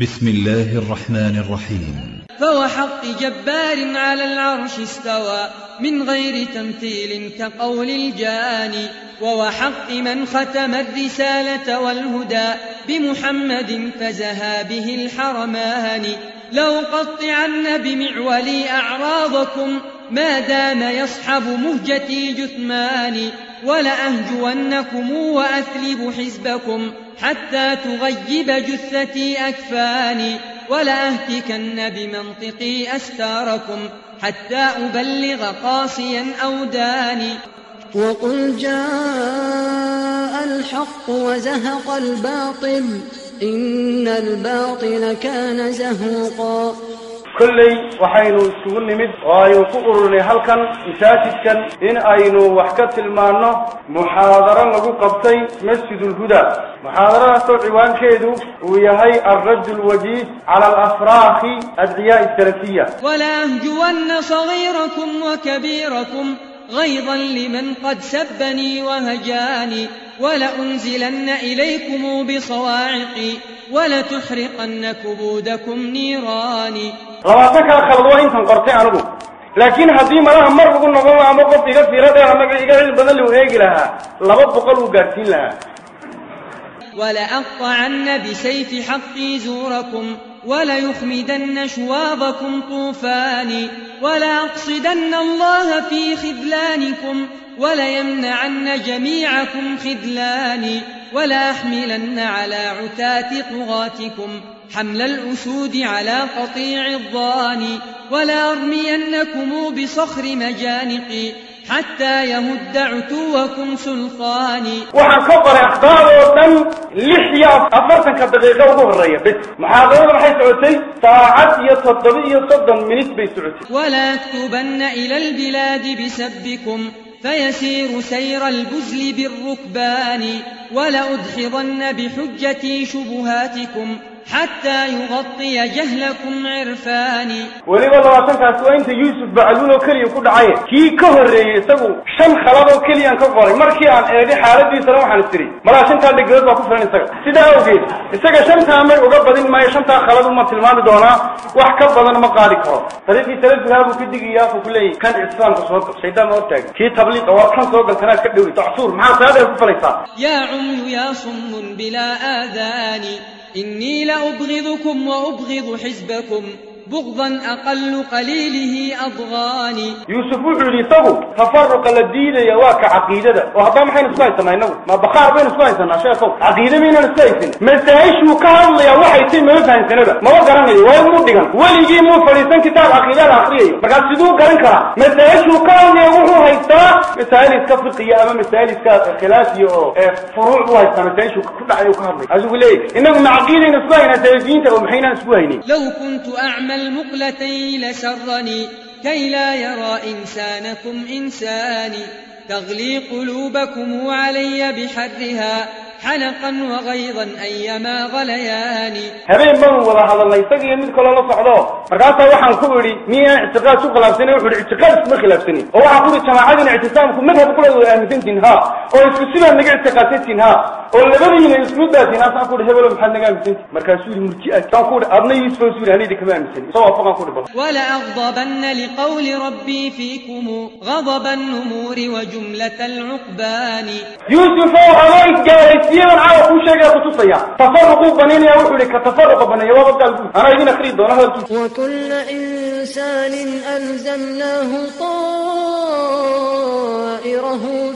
بسم الله الرحمن الرحيم. فوحق جبار على العرش استوى من غير تمثيل كقول الجاني ووحق من ختم الرسالة والهدى بمحمد فزها به الحرمان. لو قطعن بمعولي أعراضكم ما دام يصحب مهجتي جثماني ولأهجونكم وأثلب حزبكم حتى تغيب جثتي أكفاني ولأهتكن بمنطقي أستاركم حتى أبلغ قاصيا أو داني. وقل جاء الحق وزهق الباطل إن الباطل كان زهوقا. كلي وحين سكون مد أيو قرني هل كان مساجد كان إن أينو وحكت المانة محاضرة لجو قبطي مسجد الهدى محاضرة عوان شيدو ويهي الرد الوجيز على الأفراخ الدياء الثلاثية ولا أهجون صغيركم وكبيركم غيظا لمن قد سبني وهجاني ولأنزلن إليكم بصواعقي ولتحرقن كبودكم نيراني. لواتك أخلضوا إن تنقرتي عنه لكن هزيم لها مر بقول نظام عمقا في غفيرة لها مكا إقعد بدل وهيق لها. لبط بقلوا قرتين لها. ولأقطعن بسيف حقي زوركم. وليخمدن شواظكم طوفاني ولأقصدن الله في خذلانكم وليمنعن جميعكم خذلاني ولأحملن على عتاة طغاتكم حمل الأسود على قطيع الضاني ولأرمينكم بصخر مجانقي حتى يهد عتوكم سلطان وحن كبر أخبار وطن لحيا افرسن كدقيقة ابو بس محاضرة ما حيث عتي ساعات يتضبي يتضن من بيت عتي ولا تكبن إلى البلاد بسبكم فيسير سير البزل بالركبان. ولأدحضن بحجتي شبهاتكم حتى يغطي جهلكم عرفاني. ولي والله عطانك أسوأنت يوسف بعلونه كلي يقول كي كهر يسقو شم خلابه كلي ينكب غري مركي عن إيدي حالة سلام حان السري مرا شمتا اللي قرد وقف فلان يسقى سيدا أو جيد يسقى شمتا امي وقب ما يشمتا ما تلمان دونا. وحكب بدن ما قادي كهر فلتي سلس بهابو في الدقية فكلي. كان إسلام بصورته سيدا ما أتاك كي تبلي طواقان سوق الكنا كدوري. تعصور. معا سادة يا عمي يا صم بلا آذاني إني لأبغضكم وأبغض حزبكم. بغضا أقل قليله أضغاني يوسف وعلي تبو تفرق للدين يواك عقيدة وهضام حين سبايتنا ينو ما بخار بين سبايتنا شاكو عقيدة من السايتن ما سايش وكال يا وحي تين ما يفهم سنبا ما هو قران يلي وين مدقان ولي جي مو فريسان كتاب عقيدة الأخرية ما قال سيدو قران ما سايش وكال يا وحو هيتا. ما سايل اسكف القيامة ما سايل اسكف آه، فروع وايتا ما سايش وكال يا وحو هيتا أزوه ليه؟ إنه معقيدة نسبايتنا سايزين تبو محينا نسبايني لو كنت أعمل المقلتين لسرني كي لا يرى إنسانكم إنساني. تغلي قلوبكم علي بحرها حلقا وغيظا أيما غليان هبين من ولا هذا الله يسقي من كل الله صعدا مرقاسا وحان كوري مي اعتقاد شو خلافتني وحور اعتقاد ما خلافتني وحا قولي تماعادين اعتسامكم من هذا قولي يعني اهمتين تنها. أو اسكسينا نقع اعتقادتين تنها. أو اللبني من اسمود باتين أصلا قولي هبلو محل نقع اهمتين مرقاسوري مرتئات تقول ابني يسفن سوري هني دي كمان مثلي سوا فقا قولي بلا ولا أغضبن لقول ربي فيكم غضب النمور وجملة العقبان. يوسف هو هلايك يديون على كل شيء يا. بتوصيا تفرق بنين يا وحول كتفرق بنين. وابد قال أنا يدينا خريد أنا هذا وكل إنسان ألزمناه طائره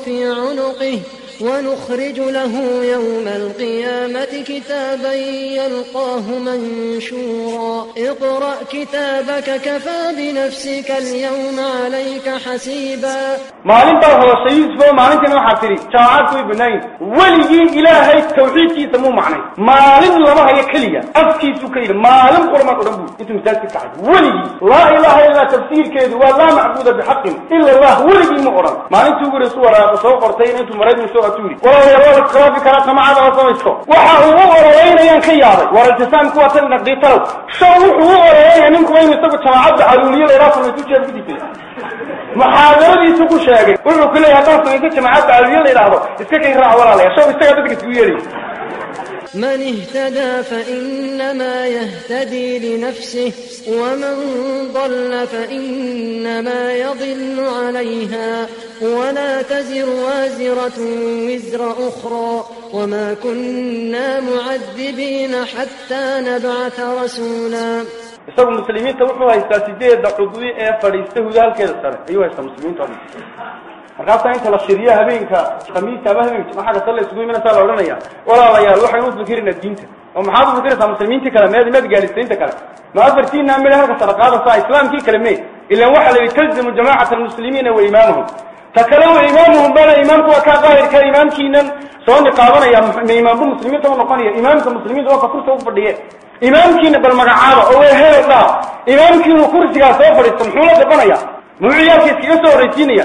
في عنقه. ونخرج له يوم القيامة كتابا يلقاه منشورا. اقرأ كتابك كفى بنفسك اليوم عليك حسيبا. معلم بار هو سيز بو معنى كنو حاتري شعار كوي بنين ولي إلهي التوحيد كي سمو ما معلم لما هي كلية. أفكي سكير معلم قرما قرمو. أنتم ذاتي تعد ولي. لا إله إلا تفسير كيد. ولا معبود بحق. إلا الله ولي مقرم معنى تقول سورة سوق ورتين أنتم مريد من maraydin soo atuu yidhi walaalayaal waa laiskhilaafi karaa jamacada oo samaysto waxa uu u ololeynayaan ka yaabay. War iltisaamku waa tan naqdiitalow shan wuxuu u ololeynaya ninku inuu isagu jamaacadda caluuliyo laydhaa samaysu jeed ku disay muxaadaradiisu ku sheegay wuxuu ku leeyahay haddaan samayso jamaacadda caluuliyo la yidhaahdo iska kay raac walaalaya shaw isagaa dadka isugu yeedhay من اهتدى فإنما يهتدي لنفسه ومن ضل فإنما يضل عليها ولا تزر وازرة وزر أخرى وما كنا معذبين حتى نبعث رسولا isagu muslimiinta wuxuu haystaa sideedda cudwi ee fadhiista hudaalkeeda sare ayuu haystaa muslimiinta markaasaa inta la shiriyo habeenka khamiista ama habeenka jimcaha kasta la isugu imanaysaa la odhanaya walaalayaal waxaynu u fikirina diinta oo maxaad u fikiraysaa muslimiintii kale meed meed gaadhisaynta kale ma afartiina midha halka sadaqaadasa islaamkii kale me ilaan waxaa la yidhi talzimu jamaacata almuslimiina wa imaamahum ta kale wa imaamuhum bana imaamku waa kaa qaahirka imaamkiinan soo niqaabanaya ma imaambu muslimiinta u noqonaya imaamka muslimiinta waa ka kursa u fadhiye imaamkiina bal magacaaba oo waa heel dhaa imaamkiinu kursigaa soo fadhiista muxuu la gabanaya muxuu ciyaalka iskaga soo horraysiinaya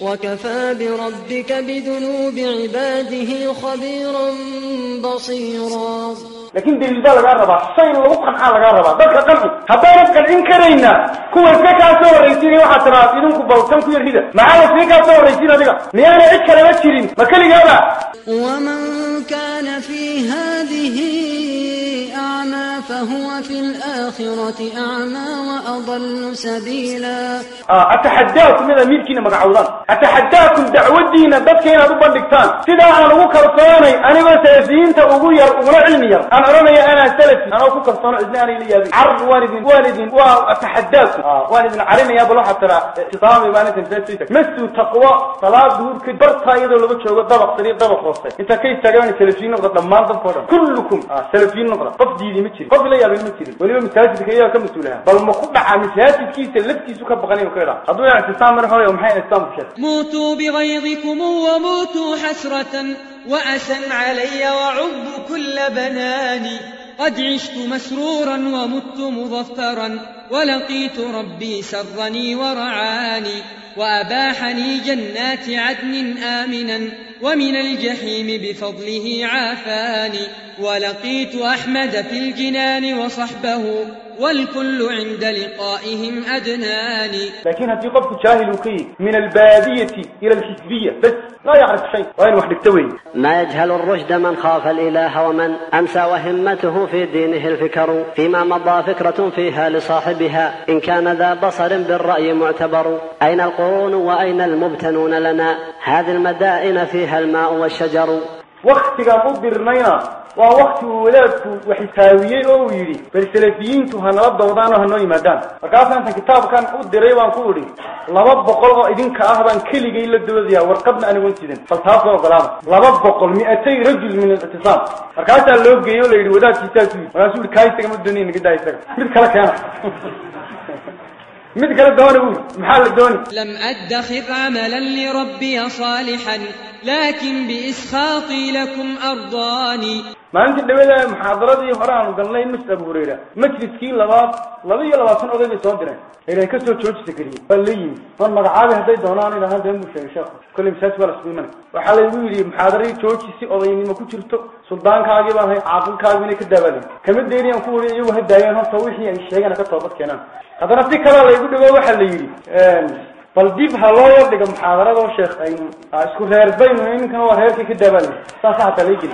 وكفى بربك بذنوب عباده خبيرا بصيرا. لكن دين الله لغا سين الله وقنعا لغا ربا بك قلبه هبا ربك الإنكرين كوة فيكا سوى ريسين يوحى تراس إنك بوتن كوير هيدا معالا فيكا سوى ريسين هذيك ميانا يعني إكرا بكرين مكالي هذا ومن كان في هذه هو في الآخرة أعمى وأضل سبيلا. آه، أتحداكم إذا ميركين مقع أولان أتحداكم دعوة الدين بدكين أدوبا لكتان سداء ألغو كرصاني أنا بسازين تأغوية أغرع المير أنا رمي أنا سلفي أنا أغو كرصاني إذناني لي يا يبي. عرض والدين والدين. وأتحداكم آه، والدين علينا يا بلوحة ترى. تضامي بانة تنزلتك مسو تقوى. صلاة دور كبر طايد ولا بك شوك ضبق طريق ضبق رصي أنت كيف تقعني سلفين نقطة لما كلكم. آه، سلفين نقطة قف ديدي متشري قف لا qof diidi ma jirin weliba masaajidka iyaga ka mas-uulaha bal ma ku dhaca masaajidkiisa laftiisu ka baqan inuu ka idhaa hadduu ictisaam mar hore maxay islaamku sheegay موتوا بغيظكم وموتوا حسرة وأسا علي وعب كل بناني قد عشت مسرورا ومت مظفرا ولقيت ربي سرني ورعاني وأباحني جنات عدن آمنا ومن الجحيم بفضله عافاني ولقيت أحمد في الجنان وصحبه والكل عند لقائهم uu ka yihi min albaadiyati ila alxisbiya bas laa yacrif shay waa inu wax dhigta weeye ما يجهل الرشد من خاف الإله ومن أمسى وهمته في دينه الفكر فيما مضى فكرة فيها لصاحبها إن كان ذا بصر بالرأي معتبر. أين القرون وأين المبتنون لنا؟ هذه المدائن فيها الماء والشجر. u dirnayna waa wakti uu wadaadku waxitaawiyey oo uu yidhi bal salafiyiintu ha nala dawdaan oo ha noo yimaadaan markaasa intan kitaabkan u diray baan ku idhi laba boqol oo idinka ah baan keligay la doodayaa warqadna anigon sidin bal taasoo ogolaada laba boqol mi'atay rajul min alictisaam markaasaa loo geeyey o la yidhi wadaadkiisaasu yidhi markaasuu yihi kaa isaga ma doonaya naga daa isaga mid kale keena mid kale doona buu maxaa la dooni لم أدخر عملا لربي صالحا laakiin biiskhaatii lakum ardaani maalinta dhawada muxaadaradii hore aanu galnay masjid abu hurayra majliskii labaad laba iyo labaatan oday bay soo direen ilahay ka soo joojisa keliya waa la yimi mar magacaabi hadday doonaan idhahaan dee muu sheegay sheekhu kolley masaajid baa lasugu imanay. Waxaa laygu yidhi muxaadaradi joojisi odaynimo ku jirto suldaankaagii baan hay caaqilkaagii inay ka daabaaleen kama deyni aan ku wari iyagu hadaayeen horta wixii ay sheegeen ka toobad keenaan haddana si kalaa laygu dhawo waxaa la yidhi bal dib ha loo yar dhigo muxaadaradoo sheekh aynu isku reer baynu ninkana waa reerkii ka daabaalay saasa hataa geli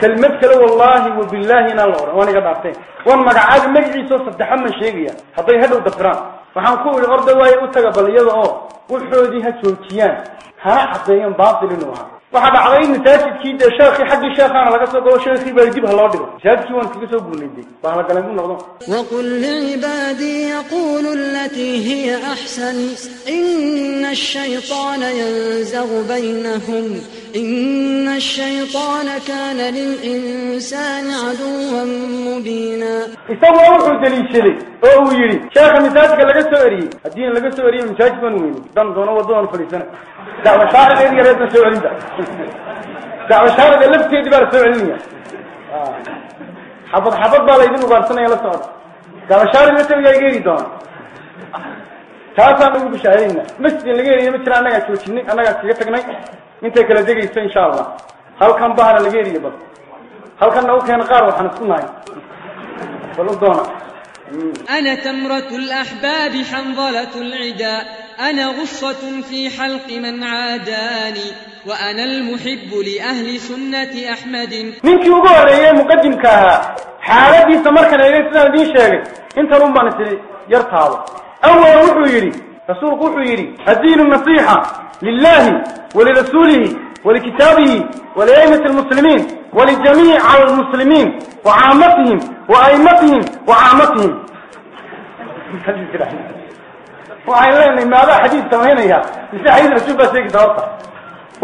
kelmad kale wallaahi wabillahi inaan la odhan waan iga dhaarteen wan magacaabi magaciisoo saddexan man sheegaya hadday hadhow dafiraan waxaan ku idhi orda waaye u taga bal iyada oo wuxoodii ha joojiyaan hana caddeeyaan baatil inuu ahaa waxaa dhacday masaajidkii dee sheekii xaggii sheekhaana laga soo gabo sheekii baa dib loo dhigo masaajidkii waan kaga soo guurnay de baa halagaleen ku noqdo وقل لعبادي يقولوا التي هي أحسن إن الشيطان ينزغ بينهم إن الشيطان كان للإنسان عدوا مبينا. يسوي أول حد لي شلي أو يري. شيخ مساج قال لك سوري الدين لك سوري من شاج من وين؟ دم دون ودون فريسنا لا وشار اللي يبي يسوي عنده لا وشار اللي لبس يدي بارس علمية. حفظ حفظ بالله يدين وبارسنا يلا صار لا وشار اللي تبي يجي يدون taasaan ugu bishaarayna masjid laga heliya ma jira annagaa joojinay annagaa kaga tagnay intay kala degayso insha allah halkan bahana laga heliya bal halkanna u keena qaar waxaan isku nahay bal u doona أنا تمرة الأحباب حنظلة العدا أنا غصة في حلق من عاداني وأنا المحب لأهل سنة أحمد ninkii ugu horeeyey muqadimka ahaa xaaladiisa markan eegay sidaan idiin sheegay intan un baan awaa wuxuu yidhi rasuulku wuxuu yidhi addiinu nasiixa lilahi walirasuulihi walikitaabihi waliaimati lmuslimiin walijamiici almuslimiin wa caamatihim wa aimatihim wa caamatihim waxaan leenahay maadaa xadiid samaynaya mise xadiid rasuul baa sheegi sababta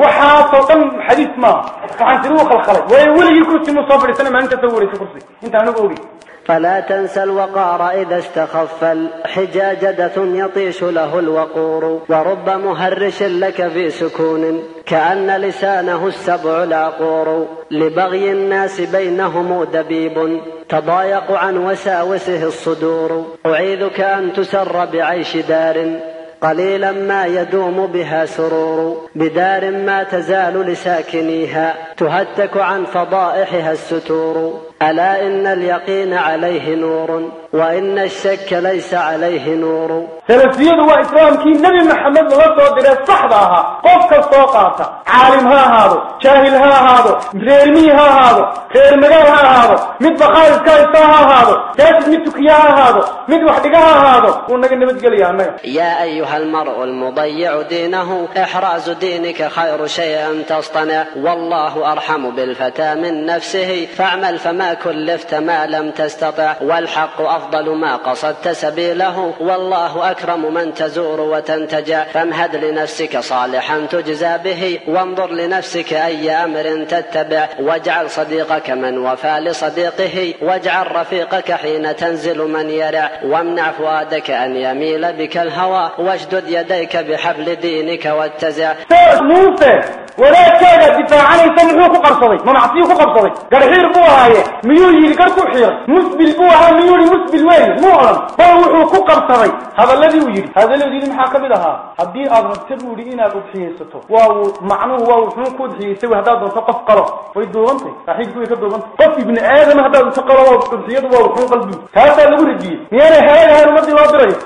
waxaasoo dhan xadiid maaha waxaan tiri u khalkhalay waayo weligii kursi mu soo fadhiisana maalintaas waraysa kursi inta anigu ogi فلا تنس الوقار إذا استخف الحجاج دث يطيش له الوقور ورب مهرش لك في سكون كأن لسانه السبع العقور لبغي الناس بينهم دبيب تضايق عن وساوسه الصدور. أعيذك أن تسر بعيش دار قليلا ما يدوم بها سرور. بدار ما تزال لساكنيها تهتك عن فضائحها الستور. ألا إن اليقين عليه نور وإن الشك ليس عليه نور. سلفيين وإسلام كي نبي محمد لغطوا دراء صحبها قف كالصوقات عالمها هذا شاهلها هذا مريميها هذا خير مغيرها هذا مد بخار إسكارتها هذا تاسد مد تكياها هذا مد وحدقها هذا. ونقل نبي تقليها يا أيها المرء المضيع دينه إحراز دينه دينك خير شيء أن تصطنع. والله أرحم بالفتى من نفسه. فاعمل فما كلفت ما لم تستطع. والحق أفضل ما قصدت سبيله. والله أكرم من تزور وتنتجع. فامهد لنفسك صالحا تجزى به. وانظر لنفسك أي أمر تتبع. واجعل صديقك من وفى لصديقه. واجعل رفيقك حين تنزل من يرع. وامنع فؤادك أن يميل بك الهوى. واشدد يديك بحبل دينك واتزع. ذات موسى ولا كان دفاع عنه سمحوه قرصدي ما معصيه قرصدي قال حير بوها هي ميولي لكركو حير مسبل بوها ميولي مسبل وين؟ مؤلم فروحوه قرصدي هذا الذي يجري هذا الذي يجري محاقب لها. حبيه أغرسل ولئينا قبحيه ستو وهو معنوه وهو حنوكو حيه سوي هداد وثقف قرأ. ويدو غنطي أحيك بوي كدو غنطي قف ابن آدم هداد وثقف وهو قبحيه وهو حنوك البيو هذا الذي يجري ميانا هاي هاي المدي وابريه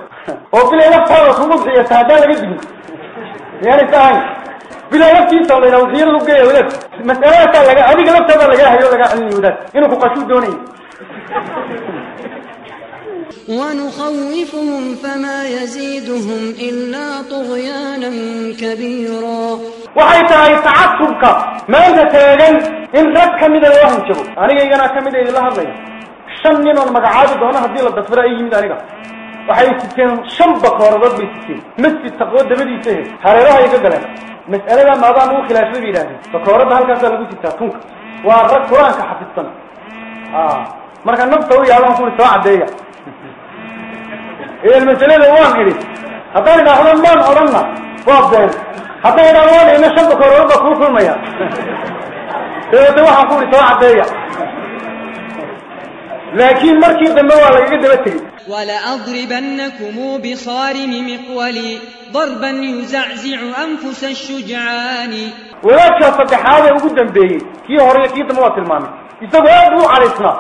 وقل إلا فارس ومبحيه سهدان يعني فهم بلا يفتي صلى الله وزير لقيا ولد مسألة لقى أبي قلب تبر لقى هيو لقى عني ولد إنه فقشو دوني ونخوفهم فما يزيدهم إلا طغيانا كبيرا. وحيث أي تعصبك ما أنت تاجن إن ربك من الوهم شبه أنا جاي أنا كمد إلى الله الله شنن والمقعاد دونه هدي الله بس برأيي من ذلك ay waxay siteen shan bakooradood bay siteen masjid taqwo dabadiisa he hareerahay ka galeen mas'alada maadaan ugu khilaafay bay yidhahdeen bakooradda halkaasaa lagu sitaa tunka waa rag qur-aanka xafidsan marka nafta u yaabaan kuli soo caddeeya idan masalada waan idhi haddaan idhaahdo maan odhanna waa been haddaan idhahdo waan idhina shan bakooradood baa kuu kulmaya dabeete waxaan ku ihi soo caddeeya لكن مركز النوع على يد بتي ولا أضربنكم بصارم مقولي ضربا يزعزع أنفس الشجعان. ولا كفت هذا وجود به كي هري كي تموت المام يتقعد هو على سنا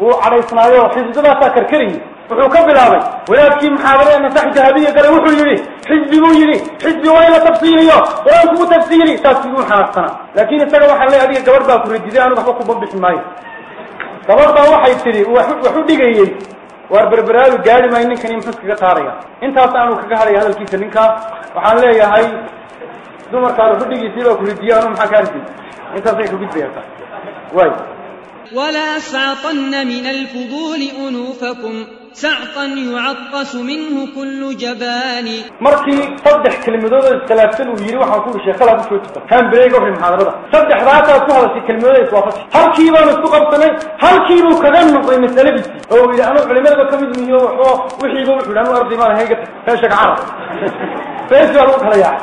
هو على سنا يو حزب لا تكر كريم وهو قبل هذا ولا كي محاورة مساحة ذهبية قال وحو يلي حزب مو يلي حزب وين تفصيل يو وين كم تفصيلي تاسيون حاسنا لكن استقبل حلي هذه الجوار بقى كل جزء أنا بحبك بمشي معي. دبرت واحد يبتدي واحد واحد يجي وبربرال قال ما إنك نيم فسك قطاريا أنت أصلاً وكذا هذا الكيس منك وحلا يا هاي دوما قالوا فدي يصير وكرديان ومحكاني أنت صحيح وبيت ولا فعطن من الفضول أنوفكم سعطا يعطس منه كل جبان. مركي فضح كلمه الثلاثين ويري وحا كل شيء خلاص شو تفهم كان بريغو في المحاضره فضح راته وكل شيء كلمه يتوافق هل كي بان استقبتنا هل كي بو كذا من قيم السلبي هو إذا أنا علماء كم من يوم وحو وحي بو علماء أرضي ما هيك. فاشك عرب فايش قالوا خليا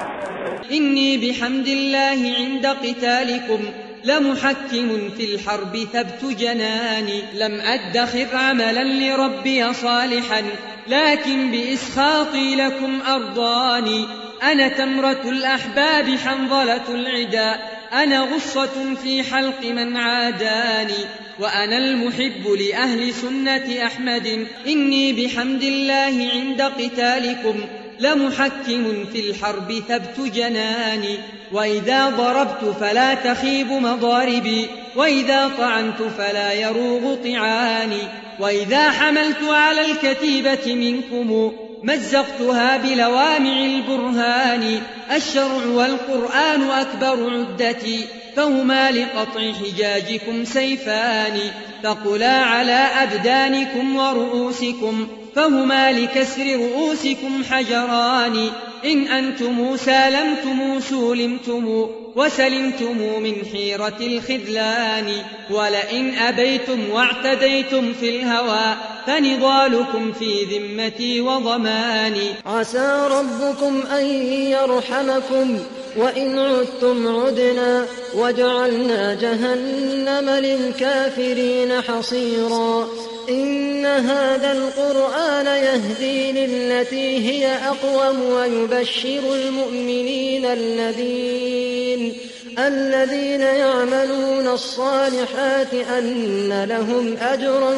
إني بحمد الله عند قتالكم. لمحكم في الحرب ثبت جناني لم أدخر عملا لربي صالحا لكن بإسخاطي لكم أرضاني أنا تمرة الأحباب حنظلة العدا. أنا غصة في حلق من عاداني. وأنا المحب لأهل سنة أحمد. إني بحمد الله عند قتالكم. لمحكم في الحرب ثبت جناني. وإذا ضربت فلا تخيب مضاربي. وإذا طعنت فلا يروغ طعاني. وإذا حملت على الكتيبة منكم مزقتها بلوامع البرهان. الشرع والقرآن أكبر عدتي. فهما لقطع حجاجكم سيفان ثقلا على أبدانكم ورؤوسكم فهما لكسر رؤوسكم حجران إن أنتم سالمتم سولمتم وسلمتم من حيرة الخذلان ولئن أبيتم واعتديتم في الهوى فنضالكم في ذمتي وضماني عسى ربكم أن يرحمكم وإن عدتم عدنا وجعلنا جهنم للكافرين حصيرا. إن هذا القرآن يهدي للتي هي أقوم ويبشر المؤمنين الذين الذين يعملون الصالحات أن لهم أجرا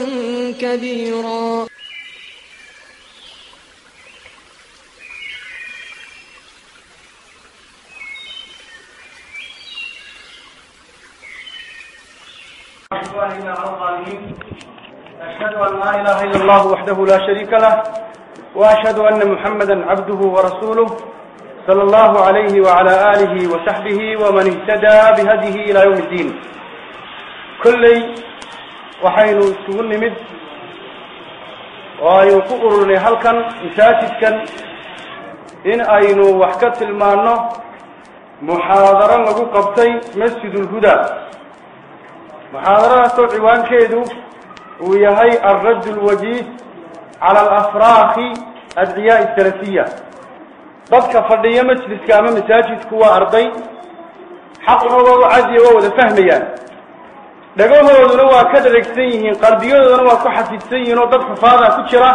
كبيرا. عدوان إلا على الظالمين أشهد أن لا إله إلا الله وحده لا شريك له وأشهد أن محمدا عبده ورسوله صلى الله عليه وعلى آله وصحبه ومن اهتدى بهديه إلى يوم الدين كلي وحين سجن مد وأين قررني هلكا مساجدكا إن أين وحكت المانو محاضرة لقو قبطي مسجد الهدى adciyaai salafiya dadka fadhiya majliska ama masaajidku waa arday xaqnooda u cadiya waa wada fahmayaan dhagahooduna waa ka dharagsan yihiin qalbiyadooduna waa ku xafidsan yihiin oo dad xufaada ku jira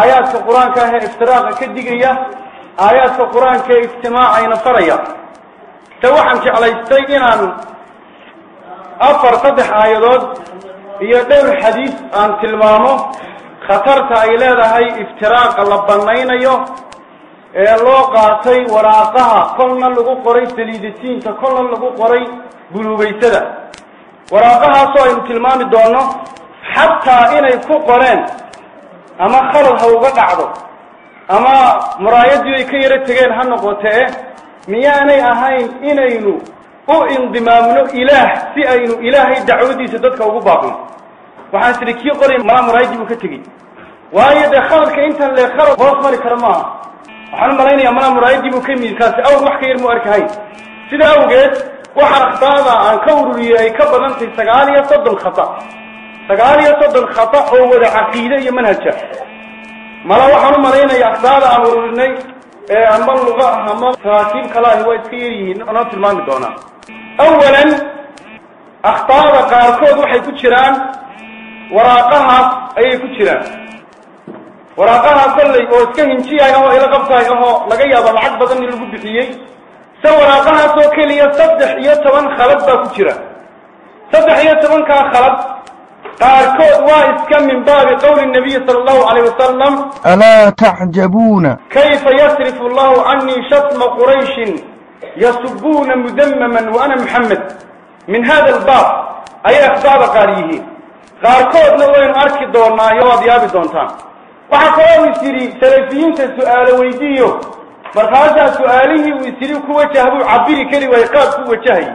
aayaadka qur-aanka ah ee iftiraaqa ka digaya aayaadka qur-aanka ee ijtimaacayna faraya se waxaan jeclaystay inaan afar saddex aayadood iyo dhowr xadiis aan tilmaamo khatarta ay leedahay iftiraaqa la banaynayo ee loo qaatay waraaqaha kolna lagu qoray saliidatiinka kolna lagu qoray buluugaysada waraaqahaasoo aynu tilmaami doonno xataa inay ku qoreen ama khalad ha uga dhacdo ama muraayadii ay ka yaro tegeen ha noqotee miyaanay ahayn inaynu u indimaamno ilaah si aynu ilaahay dacwadiisa dadka ugu baaqno waxaan tidhi kii qoray malaa muraayadii buu ka tegey. Waayo dee khaladka intan le khalad hoos mari kara maaha. Waxaan u malaynayaa malaa muraayadii buu ka yimid kaasi awr wax ka yar mu arkahayn sida awgeed waxaa akhtaada aan ka ururiyey ay ka badan tahay sagaal iyo soddon khata. Sagaal iyo soddon khata oo wada caqiide iyo manhaja. Mala waxaan u malaynaya akhtaada aan ururinay ee ama luqa ama taraakiib kala ahi waa iska yaryihiin noo tilmaami doonaa awalan akhtaada qaarkood waxay ku jiraan waraaqahaas ayay ku jiraan waraaqaha kolley oo iska hinjiyahay oo ila qabtahay ahoo laga yaabo lacag badan in lagu bixiyey se waraaqahaas oo keliya saddex iyo toban khalad baa ku jira saddex iyo tobankaa khalad qaarkood waa iska min baabi qowli nabiyi sala allahu calayh wasalam alaa tacjabuuna kayfa yasrifu allahu canii shatma qurayshin yasubuuna mudamaman wa ana maxamed min hada albaab ayay axbaaba qaar yihiin. Qaarkoodna waynu arki doonaa iyo waad yaabi doontaan. Waxaa kaloo is yidhi salafiyiinta su'aalo weydiiyo. Markaasaa su'aalihii uu is yidhi ku wajah buu cabiri keli waay qaab ku wajahayay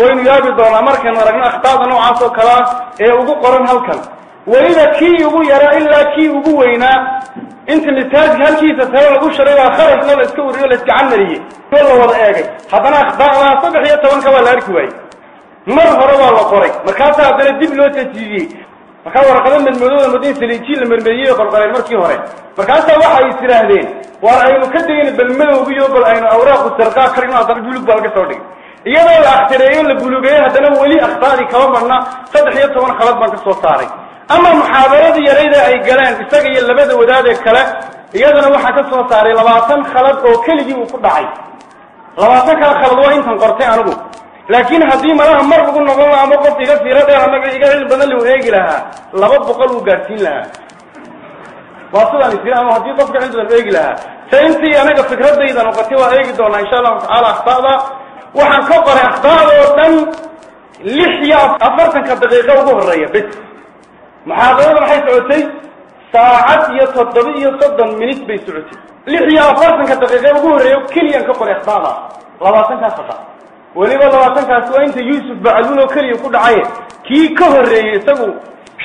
waynu yaabi doonaa markaynu aragno akhtaada noocaas oo kalea ee ugu qoran halkan. Weliba kii ugu yaraa ilaa kii ugu weynaa inta masaajid halkiisa tale lagu sharay baa kharashna la iska uriyo la isgacan mariyey. Oo la wada eegay. Haddana akhtaadaha saddex iyo tobanka waa la arki waayey. Mar hore waa la qoray. Markaasaa haddana dib loo tasjiidiyey markaa warqado madmadooda madin saliijiin la marmeriyey oo qorqoreen markii hore. Markaasaa waxa ay tidhaahdeen waar aynu ka degayna bal madowgiyo bal aynu awraaqu sarqaa karino haddana buluug baa laga soo dhigay iyadoo la akhtireeyo la bulugeeyo haddana weli akhtaadii kaba marna saddex iyo toban khalad baan ka soo saaray. Ama muxaadaradii yarayda ay galeen isaga iyo labada wadaadee kale iyadana waxaa ka soo saaray labaatan khalad oo keligii uu ku dhacay. Labaatan kale khalad waa intan qortay anigu. Laakiin haddii malaha mar lagu noqon laha ama qof iga fiiro dheer ama iga cilmi badan lu eegi lahaa laba boqol uu gaadhsiin lahaa. Waa sidaan isiri ama haddii qofka cilmi badan eegi lahaa. Se intii anaga fikradayda noqotay waa eegi doonaa insha allahu tacaala akhtaada waxaan ka akhtaada oo dhan lix iyo afartanka daqiiqo ugu horreeya bes. Muxaadarada waxay socotay? Saacad iyo toddoba iyo soddon minut bay socotay. Lix iyo afartanka daqiiqo ugu horreeya keliyaan ka qoray akhtaada labaatankaas hadda weliba labaatankaasi waa inta yuusuf bacluul oo keliya ku dhacaye. Kii ka horreeyey isagu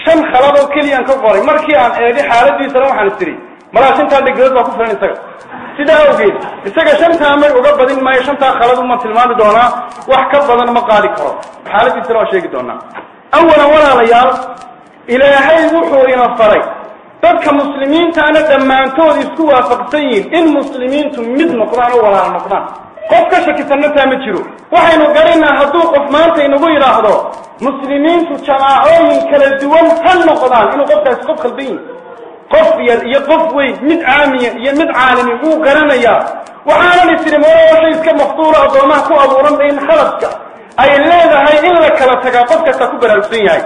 shan khalad oo keliyaan ka qoray. Markii aan eegay xaaladiisana waxaan istiri malaa shantaa dhegelood baa ku filan isaga. Sidaa awgeed isaga shantaa may uga badin maayo shantaa khalad uma tilmaami doonaa wax ka badan ma qaadi karo. Xaaladiisana waa sheegi doonaa. Awalan walaalayaal ilaahay wuxuu ina faray dadka muslimiintaana dhammaantood isku waafaqsan yihiin in muslimiintu mid noqdaan oo walaala noqdaan. Qof ka shakisanna taa ma jiro. Waxaynu garanaa hadduu qof maanta inagu yidhaahdo muslimiintu jamaacooyin kala duwan ha noqdaan inuu qofkaasi qof khaldan yihi قف يا قف وي مد عامي يا مد عالمي هو غرانيا وعالمي سلم ولا شيء اسك مخطوره ظلمه كو ابو رمضان خلصك. أي ليده هي إن لا كلا تغا قفكه كو برلسين هي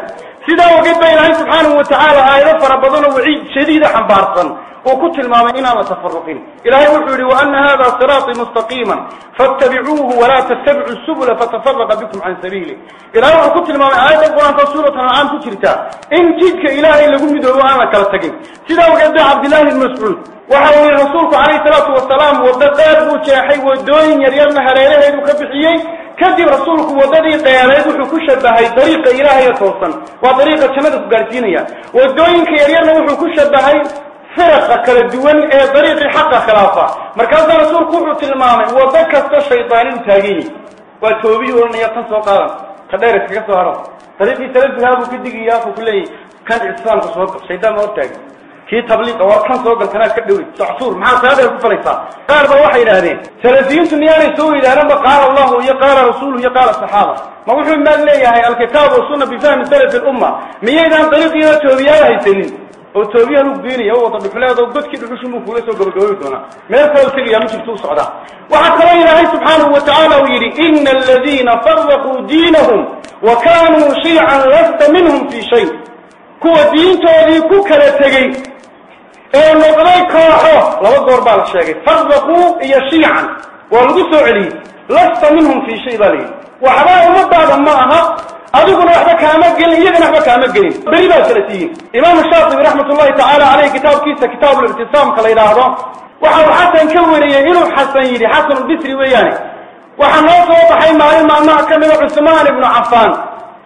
سيده وجد الله سبحانه وتعالى ايده فربضنا وعيد شديد حنبارتن. Uu ku tilmaamay inaan la tafaruqin ilahay wuxuu yihi waana hada siraaطii mustaqiima faاtabicuuhu walaa tattabicu subula fatafaraqa bikum can sabiili. Ilahay wuxuu ku tilmaamay aayadda qur'aanka suurat ancaam ku jirta in jidka ilaahay lagu midoobo aan la kala tagin. Sidaa ogeed ba mascuud waxa uu yihi rasuulku calayhi salaatu wasalaam waddo dheer buu jeexay wadooyin yaryarna hareeraheedu ka bixiyey. Kadib rasuulku waddadii dheereed wuxuu ku shabahay dariiqa ilaahay toosan waa dariiqa jannada ku gaadhsiinaya waddooyinka yaryarna wuxuu ku shabahay firaqa kala duwan ee dariiqii xaqa khilaafa. Markaasaa rasuulku wuxuu tilmaamay waddo kasta shaydaan inu taagan yihi waa toobiyi odhanaya tan soo qaadan. Ka dheer iskaga soo haro. Dariiqii saladuhaa buu ka digayaa ku leeyahy kan islaamka soo gal shaydaan ma hortaagin kii tabliiqa war kan soo gal kanaad ka dhowri sacsuur maxaa salaadee ku falaysaa? Qaar ba waxay yidhaahdeen salafiyiintu miyaanay soo yidhaahnaba qaala allahu iyo qaala rasuuluhu iyo qaala saxaaba. Ma wuxuu maad leeyahay alkitaab wasunna bifahmi salafi lumma miyaydaan dariiqiina toobiyaala haysanin oo toobiyahan u geenaya o wada dhuxleed oo godkii dhuxushu muu kuula soo gabagaboobi doonaa. Meel kaloo tegayaa ma jirto u socdaa. Waxaa kaloo ilaahay subxaanahu wa tacaala uu yidhi ina aladiina faraquu diinahum wa kaanuu shiican lasta minhum fii shay. Kuwa diintoodii ku kala tegey ee noqday kooxo laba goor baa la sheegay faraquu iyo shiican. Waa lagu soo celiyey lasta minhum fii shay baa la yidhi. Waxba ummadaada ma aha أدوكم وحبا كامجل يذن وحبا كامجلين بريبا الثلاثين إمام الشاطبي رحمة الله تعالى عليه كتاب كيسة كتاب الارتسام كلا إله هذا وحاو حسن كوري يلو حسن يلي حسن البسري وياني. وحن نوصوا بحيما علم مع كمي عثمان بن عفان.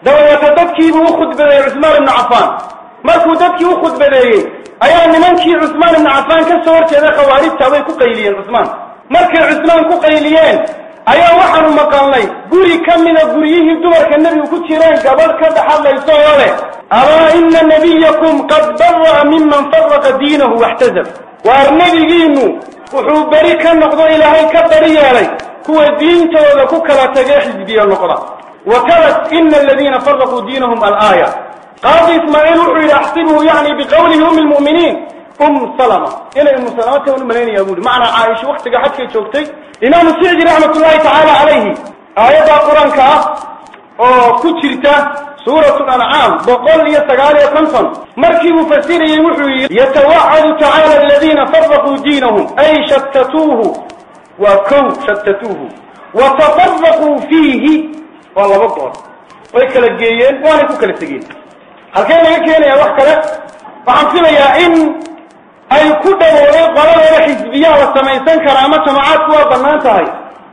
دو يتدكي بوخد بذي عثمان بن عفان. مركو دكي وخد بذي. أيان منكي عثمان بن عفان كسور كذا قوارد تاويكو قيلين عثمان. مركي عثمان كو قيلين ayaa waxaanu maqalnay guri ka mida guryihii dumarka nebigu ku jireen gabadh ka dhaxadlayso oo leh abaa ina nebiyakum qad bara'a miman faraqa diinahu waxtazab waar nebigiinu wuxuu beri ka noqdo ilaahay ka beri yeelay kuwa diintooda ku kala tagee xisbiya noqda wa kalat ina aladiina faraquu diinahum alaaya qaadi ismaaciil wuxuu yidhi axsibuhu yacni biqowlihi أم سلمة. إلى أم سلمة. من ملين يقول معنى عائش وقتك حتى يتوقتي إن أم سعج رحمة الله تعالى عليه. آيات القرآن كتيرتا سورة الأنعام. بقول يستقال يا خمسا مركب فسير يوحي يتوعد تعالى الذين فرقوا دينهم. أي شتتوه وكو شتتوه. وتفرقوا فيه. والله بقول. ويك الجيل وأنا كوك لسجين هل كان يكين يا وحك لك فعن سبيا إن waanay ku kala tegeen halkee laga keenaya wax kale waxaan filayaa in ay ku dhawooday qoladeeda xisbiyaa la samaysan karaa ama jamacaadku waa bannaan tahay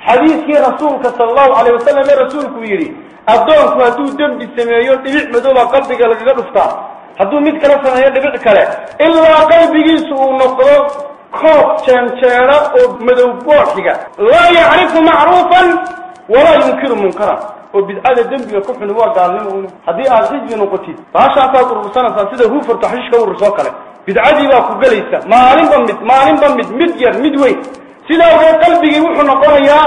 xadiiskii rasuulka sala allahu calayh wasalam ee rasuulku yidhi addoonku hadduu dembi sameeyo dhibic madooba qalbiga lagaga dhuftaa hadduu mid kala sameeyo dhibic kale ilaa qalbigiisu uu noqdo koob jeenjeeda oo madow booxiga laa yacrifu macruufan walaa yunkiru munkaran oo bidcadii baa ku gelaysa. Maalinba mid maalinba mid mid yar mid weyn. Sidaa ogeed qalbigii wuxuu noqonayaa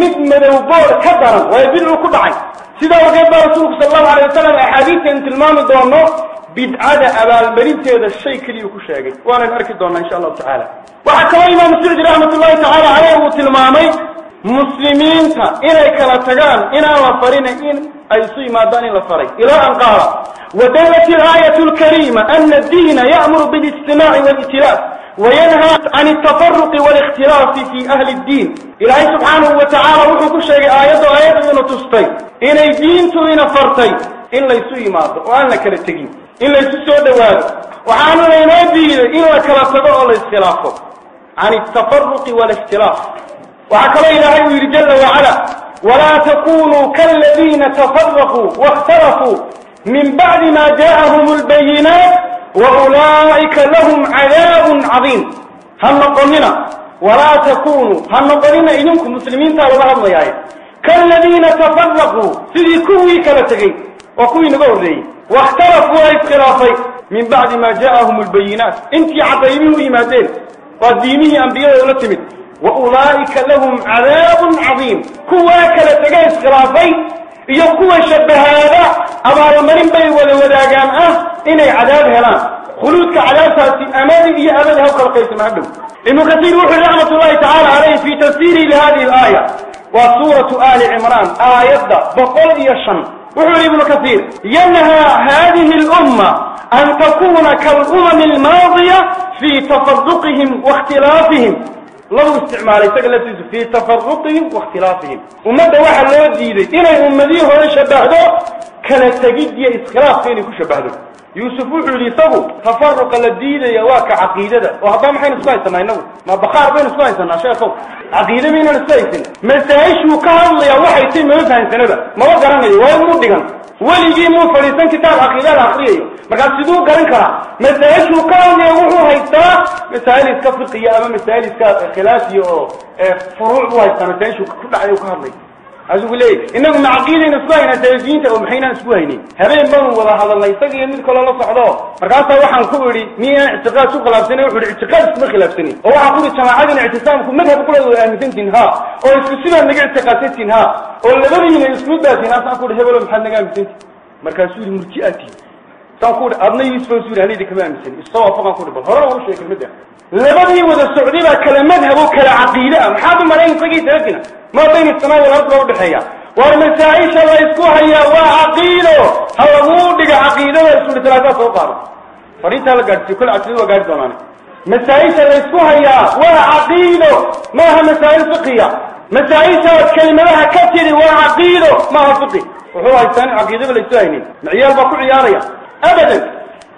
mid madow boor ka daran waayo bidcuu ku dhacay. Sidaa ogeed baa rasuulku sala allahu alay wasalam axaadiistan tilmaami doono bidcada abaalmarinteeda shay keliya ku sheegay. Waanaynu arki doonaa insha allahu tacaala. Waxaa kaloo imaam sicdi raxmatullahi tacaala caleyh uu tilmaamay muslimiinta inay kala tagaan inaan la farina in ay isu yimaadaan in la faray ilaa an qaala ودلت الآية الكريمة أن الدين يأمر بالاجتماع والائتلاف وينهى عن التفرق والاختلاف في أهل الدين. إلهي سبحانه وتعالى وحكو شيء آية آية إنه تستي. إن الدين تغين فرتي. إن ليسو إماد وأن لك لتقين إن ليسو سود واد وحانا لينادي. إن لك لتقوى الاختلاف عن التفرق والاختلاف. وحكى إلهي جل وعلا ولا تكونوا كالذين تفرقوا واختلفوا من بعد ما جاءهم البينات وأولئك لهم عذاب عظيم. هل نقلنا ولا تكونوا هل نقلنا إنكم مسلمين تعالوا الله الله كالذين تفرقوا سيدي كوي كالتغي وكوي نقول لي واختلفوا أي خلافي من بعد ما جاءهم البينات. انت عطيبين وإيماتين ودينه أنبياء ولتمت. وأولئك لهم عذاب عظيم. كواك لتقيس غرافي يقوى شبه هذا أبا رمالين بي ولا ودا قام أه إني عذاب هلان خلودك على ساسي أمالي إيه أبدا هو كالقيس معلوم إنه كثير وحر رحمة الله تعالى عليه في تفسيره لهذه الآية. وصورة آل عمران آية بقول إيه الشم وحر ابن كثير ينهى هذه الأمة أن تكون كالأمم الماضية في تفرقهم واختلافهم. لو استعمالي تقلتز في تفرقهم واختلافهم. وماذا واحد اللي يديده؟ إنه المذيه هو شبه ده كان يا إسخلاف فيني كو yuusuf wuxuu yidhi isagu tafaruqa la diidaya waa ka caqiidada. Oo haddaba maxaynu isku haysanaa inagu? Ma bakhaar baynu isku haysanaa sheekow caqiida maynaan isku haysan masaa-ishuu ka hadlayaa waxay tay mama fahamsanaba mama garanayo waa inuu dhigan. Weligii muu fadhiisan kitaab caqiidada akriyayo markaas siduu garan karaa masaa-ishuu ka hadlaya wuxuu haystaa masaa'il iska fiqiya ama masaa'il iska khilaafiya oo furuuc buu haystaa masaa-ishuu ku dhacay u ka hadlay asuu leeyahy inagu ma caqiidayna isku haynaa salafiyiinta oo maxaynaan isku haynin? Habeen banu wada hadalnay isaga iyo mid kaloo la socdo. Markaasaa waxaan ku idhi miyaan ictiqaad ku khilaafsanay wuxu ihi ictiqaad iskuma khilaafsanin oo waxaan ku ihi jamaacadina ictisaamku madhab kula wada aaminsantiin ha. Oo isku sidaad naga ictiqaadsantiin ha. Oo labadiina isku baatiin asaan ku ihi hebelo maxaad naga aaminsantiin markaasuu yihi murji'atiin saan ku ihi adna ihi anidi kama aaminsanin isoo waafaqaan ku ihi bal horena u sheegay kelmadda kala madhab oo kala caqiide ah maxaad u malayn isagii salafina ما بين السماء والأرض لو بحيا. والمسائش الله يسكوها يا وعقيدة. هو مودك عقيدة ورسول ثلاثة سوقار فريتها لقد كل عقيدة وقال دونان مسائش الله يسكوها يا وعقيدة. ما هي مسائل فقهية. مسائش الكلمة لها كتر وعقيدة. ما هو فقه وهو الثاني عقيدة بالإسرائيلي معيال بكو عيارية. أبدا.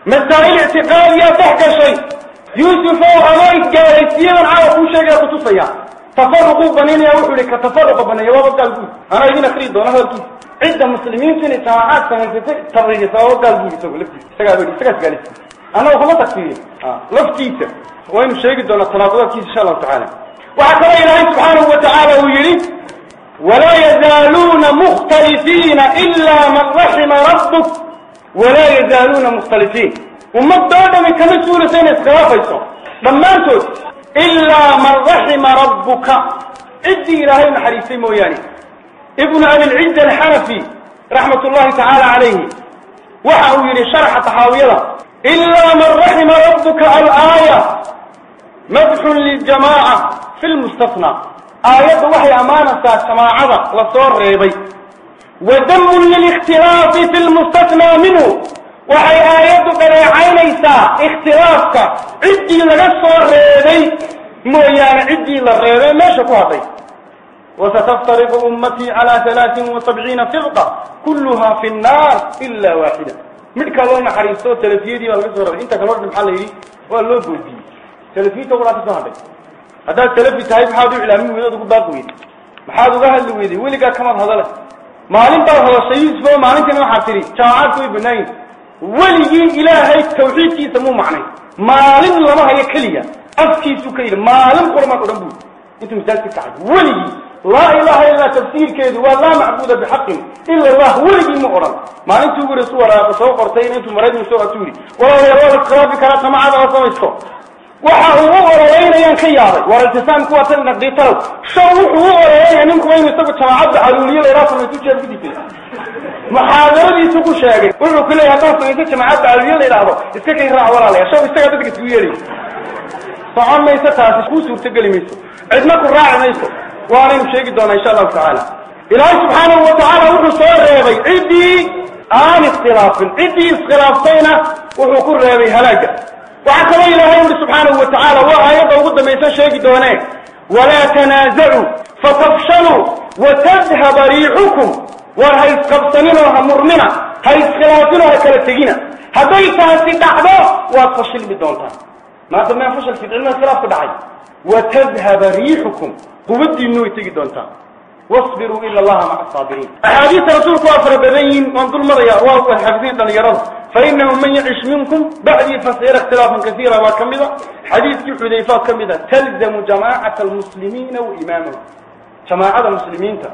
مسائل اعتقادية تحت شيء. يوسف قال يسيرا على كل شيء خصوصيا تفرقوا بنينيا وحولي كتفرق بنيا وقال بي أنا يدين أخريد هذا الكيس عدة مسلمين سنة سماعات سنة ترغي سوا وقال بي سوى لفتي سقال قال أنا وخما تكفيري. لفتيسة وين الشيء دون التناقضات كيس إن شاء الله تعالى وعكرا إلهي سبحانه وتعالى ويريد ولا يزالون مختلفين إلا من رحم ربك ولا يزالون مختلفين وما الدولة من كم سورة سنة اسخلافة لما أنتوا إلا من رحم ربك. عدي إلهي محريسي موياني ابن أبي العز الحنفي رحمة الله تعالى عليه وحاو يلي شرح تحاويرا إلا من رحم ربك الآية. مدح للجماعة في المستثنى. آية وحي أمانة سماعة لصور ريبي. ودم للاختلاف في المستثنى منه. Waxay aayaddu dhareecaynaysaa ikhtilaafka ciddii laga soo reebay mooyaane ciddii la reebay meesha ku hadhay وستفترق أمتي على ثلاث وسبعين فرقة. كلها في النار إلا واحدة. من كلون حريصو تلفيدي ولا سورة إنت كلون ولا لو بودي. تلفيدي ولا تسمع هذا التلفي تايب حادو إعلامي ويدا تقول باقو يدي محادو غهل ويدي ولي قال كمان هذا له مالين بار هذا سيد فو مالين كانوا حاطري شاعات كوي بناين weligii ilaahay tawxiidkiisa muu macnay? Maalin lama hayo keliya. Afkiisu ka yidhi maalin qurmaan odhan buu intuu masaajidka kacay weligii laa ilaaha illaa tafsiirkeedu waa laa macbuuda bixaqin ila allah weligii ma odhan. Maalintii ugu su waraaqa soo qortay in intuu maraydin soo atuu yidhi walaalayaal waa la iskhilaafi karaa samacada oo samaysto waxa uu u ololeynayaan ka yaabay war iltisaamku waa tan naqdiitalow shaw wuxuu u oreeyanaya ninku inuu isagu jamaacadda caluuliyo la yidhaha samaysu jeer ku disay muxaadaradiisu ku sheegay wuxuu ku leeyahay haddaan samayso jamaacadda caluuliyo la yidhaahdo iska kay walaalaya shaw isagaa dadka isku yeelay socon mayso taasi kuu suurtogeli mayso. Cidna ku raaci mayso. Waanaynu sheegi doonaa insha allahu tacaala. Ilaahay subxaanahu wa tacaala wuxuu soo reebay ciddii aan iskhilaafin. Ciddii iskhilaaftayna wuxuu ku reebay halaaga waxaa kaloo ilaahay uhi subxaanahu wa tacaala waa aayadda ugu dambaysan sheegi doonee walaa tanaazacuu fatafshaluu watadhaba riixukum war ha isqabsaninoo ha murmina ha iskhilaafinoo ha kala tegina hadday taasi dhacdo waad fashilmi doontaa maanta mea fashalkii cilmiga khilaafka dhacay watadhaba riixukum quwadiinu way tegi doontaa wasbiruu ila allaha maca asaabiriin axaadiista rasuulku waa fara badan yihiin waan dulmadaya waa waad xafisin فإنه من يعش منكم بعدي فسير اختلافا كثيرا. وكمذا حديث حذيفة كمذا تلزم جماعة المسلمين وإمامهم. جماعة المسلمين تا.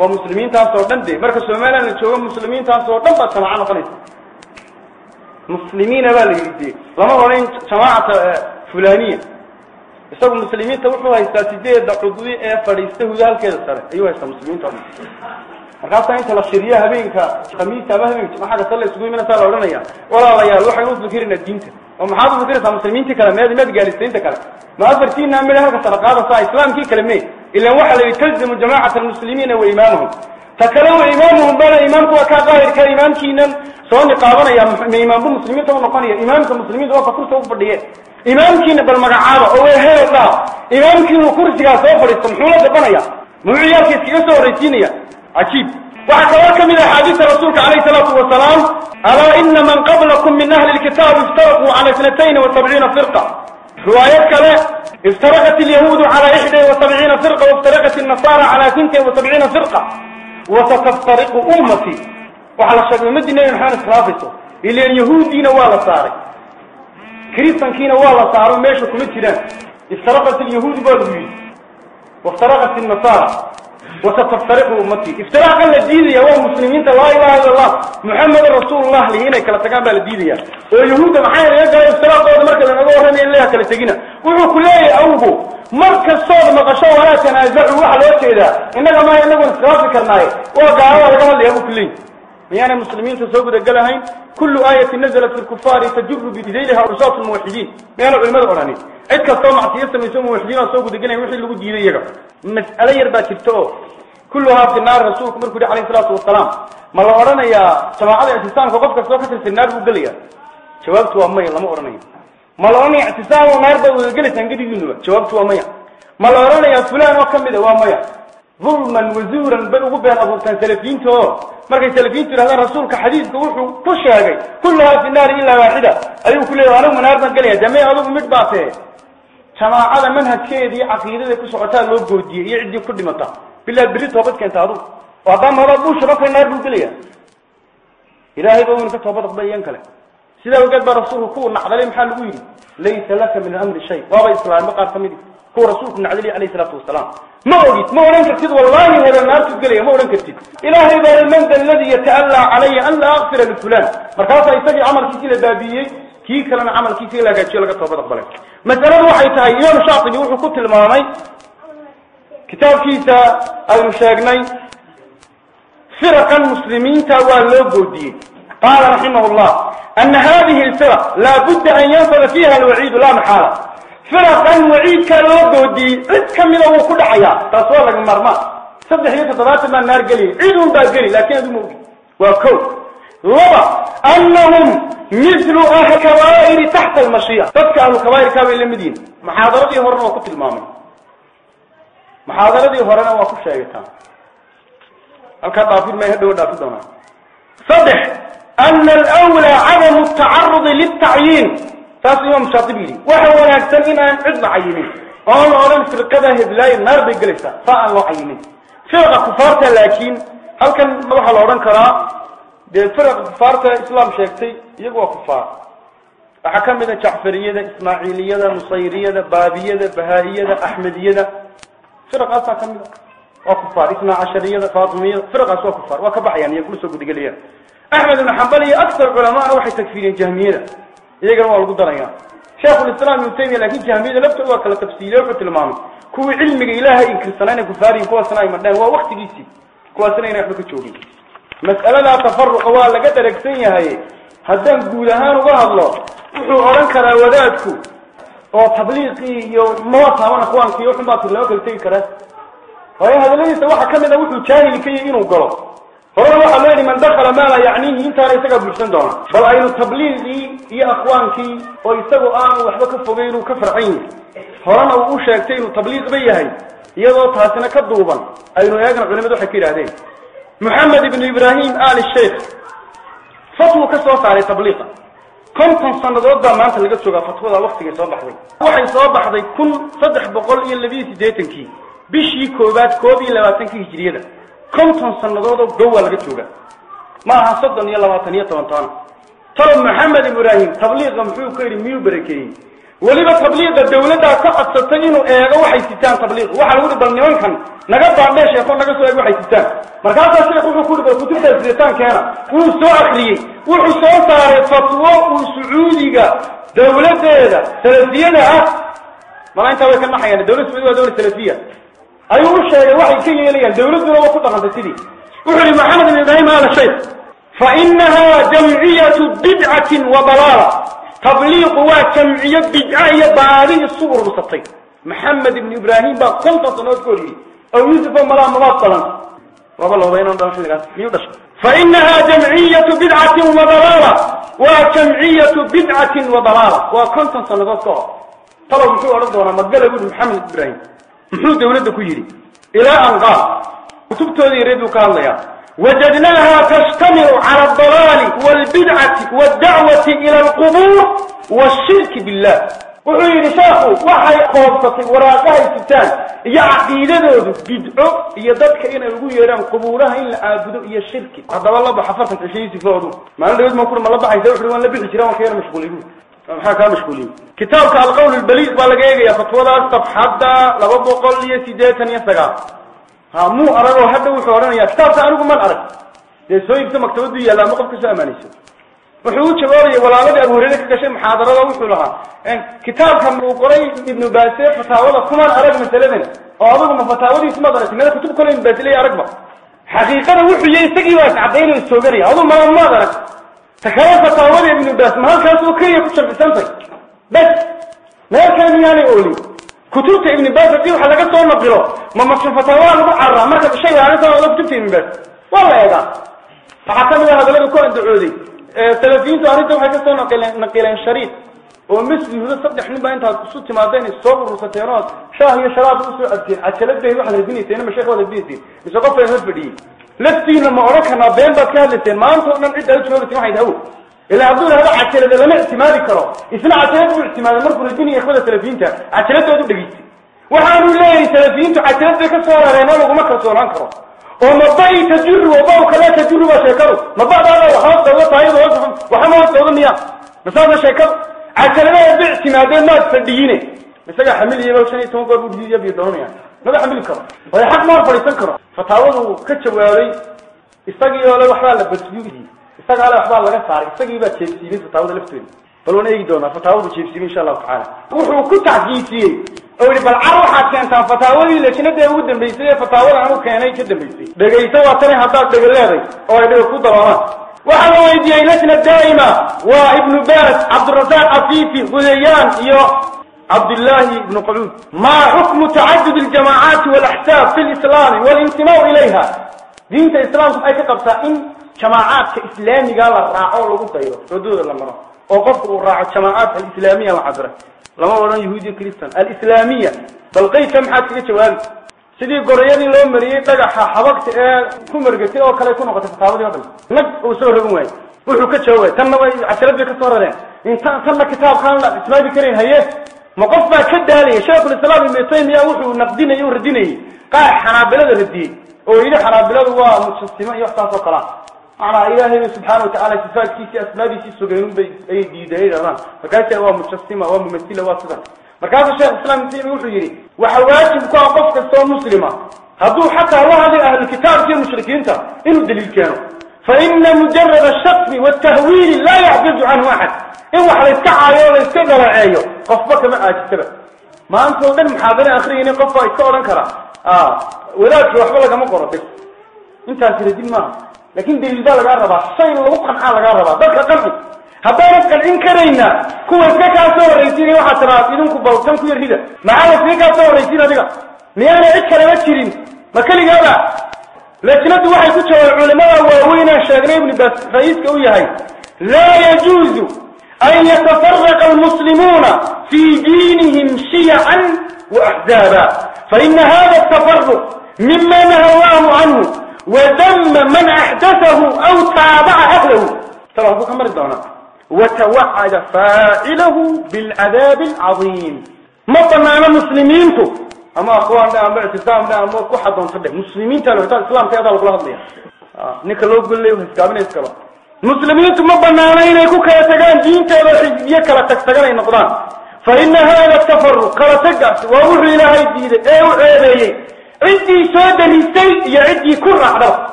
ومسلمين تاسو دن دي marka Soomaaliland jooga muslimiin taasoo dhan ba jamaaca noqonaysa muslimiina baa la yidhi lama horeyn jamaacada fulaniya isagu muslimiinta wuxuu haystaa sideedda cudwi ee fadhiista hudaalkeeda sare ayuu haystaa muslimiinta markaasaa inta la shiriyo habeenka khamiista ama habeenka jimcaha kasta la isugu imanaysaa la odhanaya walaalayaal waxaynu u fikirina diinta. Oo maxaad u fikiraysaa muslimiintii kale meed meed gaalistaynta kale. Ma afartiina midha halka sara qaadasa islaamkii kale me ilan waxaa la yidhi talzamu jamaacata almuslimiina wa imaamahum ta kale wa imaamuhum bana imaamku waa kaa daahirka imaamkiinan soo niqaabanaya ma imaambu muslimiinta u noqonaya imaamka muslimiinta waa ka kursa u fadhiye imaamkiina bal magacaaba oo way heel dhaa imaamkiinu kursigaa soo fadhiisto muxuu la dabanaya muxuu ciyaalka iskaga soo horraysiinaya أكيد. وحكواك من حديث رسولك عليه الصلاة والسلام ألا إن من قبلكم من أهل الكتاب افترقوا على 72 فرقة. روايتك لا افترقت اليهود على 71 فرقة وافترقت النصارى على 72 فرقة. وستفترق أمتي. وعلى الشكل مدينة ينحان السلافسة إلي أن يهود دين والا صاري كريسان كين والا صاري وميشوكم اتنا افترقت اليهود بالبيض وافترقت النصارى. وستفترق أمتي. افتراقا يا وهو مسلمين لا إله إلا الله. محمد رسول الله لهنا كالتقام بها للديدية واليهود محايا يجعل افتراقه هذا مركز أن أدوه رمي إليها كالتقينة وعقلية أوبو مركز صوت مقشا ولا تنازعه واحد وشي إذا إنك ما ينبغل افتراقه كالنائي وقعه وقعه لأبو كلين. ميانا مسلمين تسوق دجلهين كل آية نزلت في الكفار تجر بذيلها رصاص الموحدين. ميانا علماء القرآنين عدك الطمع تيسم يسوم موحدين تسوق دجلهين وحيد لو جيري يجا إنك ألا يربى كلها في النار رسول كمر كده عليه الصلاة والسلام. ما لو أرانا يا سماع الله اعتصام فقط كسوق في النار شباب تو أمي الله ما أرانيه ما لو أرانا اعتصام ونار بوجلس عن جد شباب تو أمي ما لو أرانا يا فلان وكم ده وأمي ظلما وزورا بل وبين أبو كان سلفين تو مركي سلفين تو هذا رسولك كحديث كوحو كشها قي كلها في النار إلا واحدة. أليم كل يوانو من أرضا قليا جميع أبو مدباسي على منها كيدي عقيدة دي كسعتا لو قودية يعدي كل مطا. بالله بريد توبت كانت هذا وعظام هذا بوش بك النار من إلهي بو منك توبت أقضي ينكلك. سيدا وقال برسوله كور نعضل محال ويلي ليس لك من الأمر شيء. وابا إسلام بقار فميدي هو رسول من رسولكم عليه الصلاة والسلام. ما أريد ما أريد كتير والله هذا النار تقولي ما أريد كتير إلهي بار المند الذي يتألى علي أن لا أغفر لفلان. مركاته يتجي عمل كتير البابية كي كلنا عمل كتير لك أتشي لك أتوبة أقبلك مثلا روحي تهي إمام شاطن يقول حكوت المامي كتاب كيتا المشاقني فرق المسلمين تاوى لوبو قال رحمه الله أن هذه الفرق لا بد أن ينزل فيها الوعيد لا محالة. فرقا وعيكا عد اتكمل وكل حياة. تصور لك مرمى. صدح يد ثلاثة من النار قليل عيدهم باقلي لكن هذا ممكن. وكل. لبا أنهم مثل آه كوائر تحت المشيئة تذكى أن الكوائر كانوا للمدين المدينة. محاضرة دي هورنا وقفت المامن محاضرة دي هورنا وقفت شايتان الكاد ما يهدو ودا في صدح. أن الأولى عدم التعرض للتعيين. La odhan firqada heblaayo naar bay gelaysaa saa aan loo cayinin firqa kufaarta laakiin halkan waxaa la odhan karaa dee firqa kufaarta islaam sheegtay iyagu waa kufaar waxaa ka mid a jacfariyada ismaaciiliyada nusayriyada baabiyada bahaa-iyada axmediyada firqaasaa ka mid a waa kufaar isnaa cashariyada faatimiyada firqaas waa kufaar waa ka baxayaan iyaga kula soo gudagelayaan axmed ibnu xambal iyo aktar culamaana waxay tagfiiriyeen jahmiyada iyagana waa lagu daraya. Sheekhulislaam ibnu taymiya laakin jahmiyada laftooda waa kala tafsiiliye wuxuu tilmaamay kuwii cilmiga ilaahay inkirsanaa inay kufaariyin kuwaasna ay madheen waa waktigiisii kuwaasna inay waxba ka joogin. Mas'aladaa tafaruqa waa laga dharagsan yahay. Haddaan guud ahaan uga hadlo wuxuu odhan karaa wadaadku oo tabliiqii iyo maba taabana kuwaankiyo xun baa tir lama kala tegi karaa. Waayo hadaladiisa waxaa ka mid a wuxuu jaahili ka yahi inuu galo هو روح الليل من دخل ما لا يعنيه انت ليسك بلسان دونا بل اين تبليل اي اي اخوانك ويستقو اعنو وحبك الفضيل وكفر عيني هران أو اوشاكتين تبليل بيهي يضو تحسنا كدوبا اين ايقنا قلمة حكير عدين محمد بن إبراهيم آل الشيخ فتو كسوص على تبليغ كم تنصنع ضد ما انت لقد شوقا فتوه ذا وقت يصاب حضي وحي صاب حضي كن صدح بقول اي اللي بيتي ديتنكي بيشي كوبات كوبي لواتنكي هجريدا konton sannadood oo gowaa laga joogaa ma aha soddon iyo labaatan iyo toban toban talow maxamed ibraahim tabliiqa muxuu ka yidhi miyuu barakeeyey? Weliba tabliiqa dawladdaa ka codsatay inuu eego waxay sitaan tabliiq. Waxaa lagu hi bal nimankan naga baadhee sheeko naga soo eeg waxay sitaan markaasaa sheekh wuxuu ku hi bal kutubta siritaankeena wuu soo akriyey wuxuu soo saaray fatwo uu sacuudiga dawladdeeda salafiyada ah. Mala intaa way ka naxayaan dawlad sacuudi waa dawlad salafiya ayuu u sheegay waxay ka yeelayaan dawladduna waa ku dhaqantay sidii wuxuu yihi maxamed ibn ibraahim ala shaykh fa inaha jamciyatu bidcatin wa dalaala tabliiqu waa jamciyo bidca iyo baadi isu urursatay maxamed ibn ibraahim baa konton sanood ka horiyey oo yuusufo malaa mabaad badan waba lahubaynan dhan xilligaas miyuu dhashay jamciyatu bidcatin wa dalaala waa jamciyatu bidcatin wa dalaala waa konton sannadood ka hor talow محوظ دولده كيري إلى أن قال كتبته يريد وكان لها وجدناها تستمر على الضلال والبدعة والدعوة إلى القبور والشرك بالله وعي رساقه وحي قوصة وراقاء ستان يعقي لذلك بدعو يددك إن أقول يران قبورها إلا أبدو إيا الشرك هذا الله بحفرتك الشيء سفاره ما أنا لديه ما أقول ما الله بحي ذو حلوان لبيه جيران وكيانا مشغولين maxaa kaa mashquuliyey? Kitaabka alqawl albaliid baa laga eegaya fatwadaas safxadda laba boqol iyo siddeetan iyo sagaal. Ha muu aragoo hadda wuxuu odhanayaa kitaabka anigu man arag. Dee soo iibso maktabadu yaalla ama qof ka soo amaanayso? Wuxuu u jawaabaya walaaladii abu hureyre ka gashay muxaadarada wuxuu lahaa kitaabka uu qoray ibnu baase fataawada kumaan arag masaladan oo adigu ma fataawadiisu maad aragtay mada kutub kale ibnu baase leeya aragba. Xaqiiqada wuxuu yahay isagii baa iscadaynayo sooganaya adu ma maad arag takale fataawada ibnu baas ma halkaas oo keliya ku sharcisantay bas meelkaa miyaanay oolin kutubta ibni baas hadii waxa laga soo naqilo ma maka fataawa lagu cararaa marka shay arrinta oda kutubta ibni baas waa la eegaa waxaa kamid ah hadallada ku andacooday salafiyiintu arrinta waxay kasoo naqileen naqileen shariid oo masjihudo saddex nin baa intaad isu timaadeen soo urursateen ood shaah iyo sharaab usoo cabteen cajaladayd waxaad radinayseen ama sheekh waad radinayseen laftiina ma odhan karnaa been baad ka hadlayseen maanta o dhan cidda u joogayseen waxay hawo ilaa hadduu ihahdo cajalada lama ictimaadi karo isna cajalad u ictimaaday markuu radinaya ikhwada salafiyiinta cajaladoodu dhegaystay waxaanu leeyahay salafiyiintu cajalad bay ka soo rareen oo laguma kalsoonaan karo oo mabai tajuru waba kala tajuru baa sheekadu mabadaada tahay hoos waxama hoos dawda miya masaasa sheekadu cajaladaha bay ictimaadeen maad fadhiyine isagaa xamiliyaba shan iyo toban goor buu dhiiya biyo doonaya maba xamili karo waayo xaq ma hor fadhiisan karo fataawadu ka jawaabay isagii oo le waxbaa la badiyey isagaa le waxbaa laga saaray isagii baa jeebsiiyey fataawada lafteeda bal waan eegi doonaa fataawadu jeebsiiyey insha allahu tacaala wuxuu ku tacjiisiyey oo yihi bal car waxaad keentaan fataawadii lajnada ugu dambaysay ee fataawada anu keenay ka dambaysay dhegayso waa tani haddaad dhega leeday oo ay dhega ku daloolaan waxaa la weydiiyey lajna daa'ima waa ibnu baas cabdirasaaq afifi hudayaan iyo عبد الله بن قلود ما حكم تعدد الجماعات والأحساب في الإسلام والانتماء إليها؟ دينة الإسلام في أي قبطة إن جماعات إسلامي قال الرعاو لقد تأيوه طيب. ردود اللمرة وقفوا الرعاة جماعات الإسلامية العبرة لما قلنا يهودي كريستان. الإسلامية. بلقي كم حد يتوان سيدي قرياني لو مريئي تقح حبكت آه، كم مرقتي أو كلا يكون وقت فتاوضي أبل لك أوسوه لكم وي وحكتش هو تم عشرات بك الصورة لين. إنسان سمى كتاب قال لا إسلامي كريم هيا. موقف ما كدا عليه شيخ الإسلام ابن تيمية وحو نقدين يو ردينيه قاح حنابلده ردي. أو إلى حنابلده وا مسلمه يحتاف قرا على اله سبحانه وتعالى كفاك كيف اسنابي في سجنون بي أي دي دي رانا فكانت هو مسلمه هو ممثلة واسطه مركز الشيخ الإسلام ابن تيمية وحو يري. وحواجب كو قفكه سو مسلمة. هذو حتى هو هذه أهل الكتاب كي مشركين تا. انه دليل كانوا faina mujarad ashaqmi watahwiili laa yacjazu canhu axad in wax layska caayo layska dhalaceeyo qofba kama aajisaba maanta o dhan muxaadare akriyayni qof baa iska odhan karaa wadaadki waxba lagama qoro bis intaasi radin maaha laakiin daliil baa lagaa rabaa shay lagu qancaa lagaa rabaa dadka qanci haddaanad qancin karayna kuwa iska kaa soo horraysiin waxaa tiraa idinku baltan ku yarrida maxaa la iska kaa soo horraysiin adiga miyaana cid kalema jirin ma keligaaba لكن هذا واحد يقول العلماء وأوينا الشاقرين ابن باس فإيسك لا يجوز أن يتفرق المسلمون في دينهم شيعا وأحزابا. فإن هذا التفرق مما نهى الله عنه وذم من أحدثه أو تابع أهله. ترى أبوك أمر الدعنا وتوعد فاعله بالعذاب العظيم. مطمئن مسلمينك ama akwaan dhe ama ictisaam dhe ama ku xadoonto dhe muslimiinta taa islaamka adaa lagula hadlaya. Ninka loo gollay hiskaabinayskaba muslimiintu ma banaano inay ku kala tagaan diintooda xisbiye kala tagtagan ay noqdaan. Fa ina hada tafaruq kala tagaasi waa wuxuu ilaahay diiday ee u ceebeeyey. Ciddii soo darisay iyo ciddii ku raacda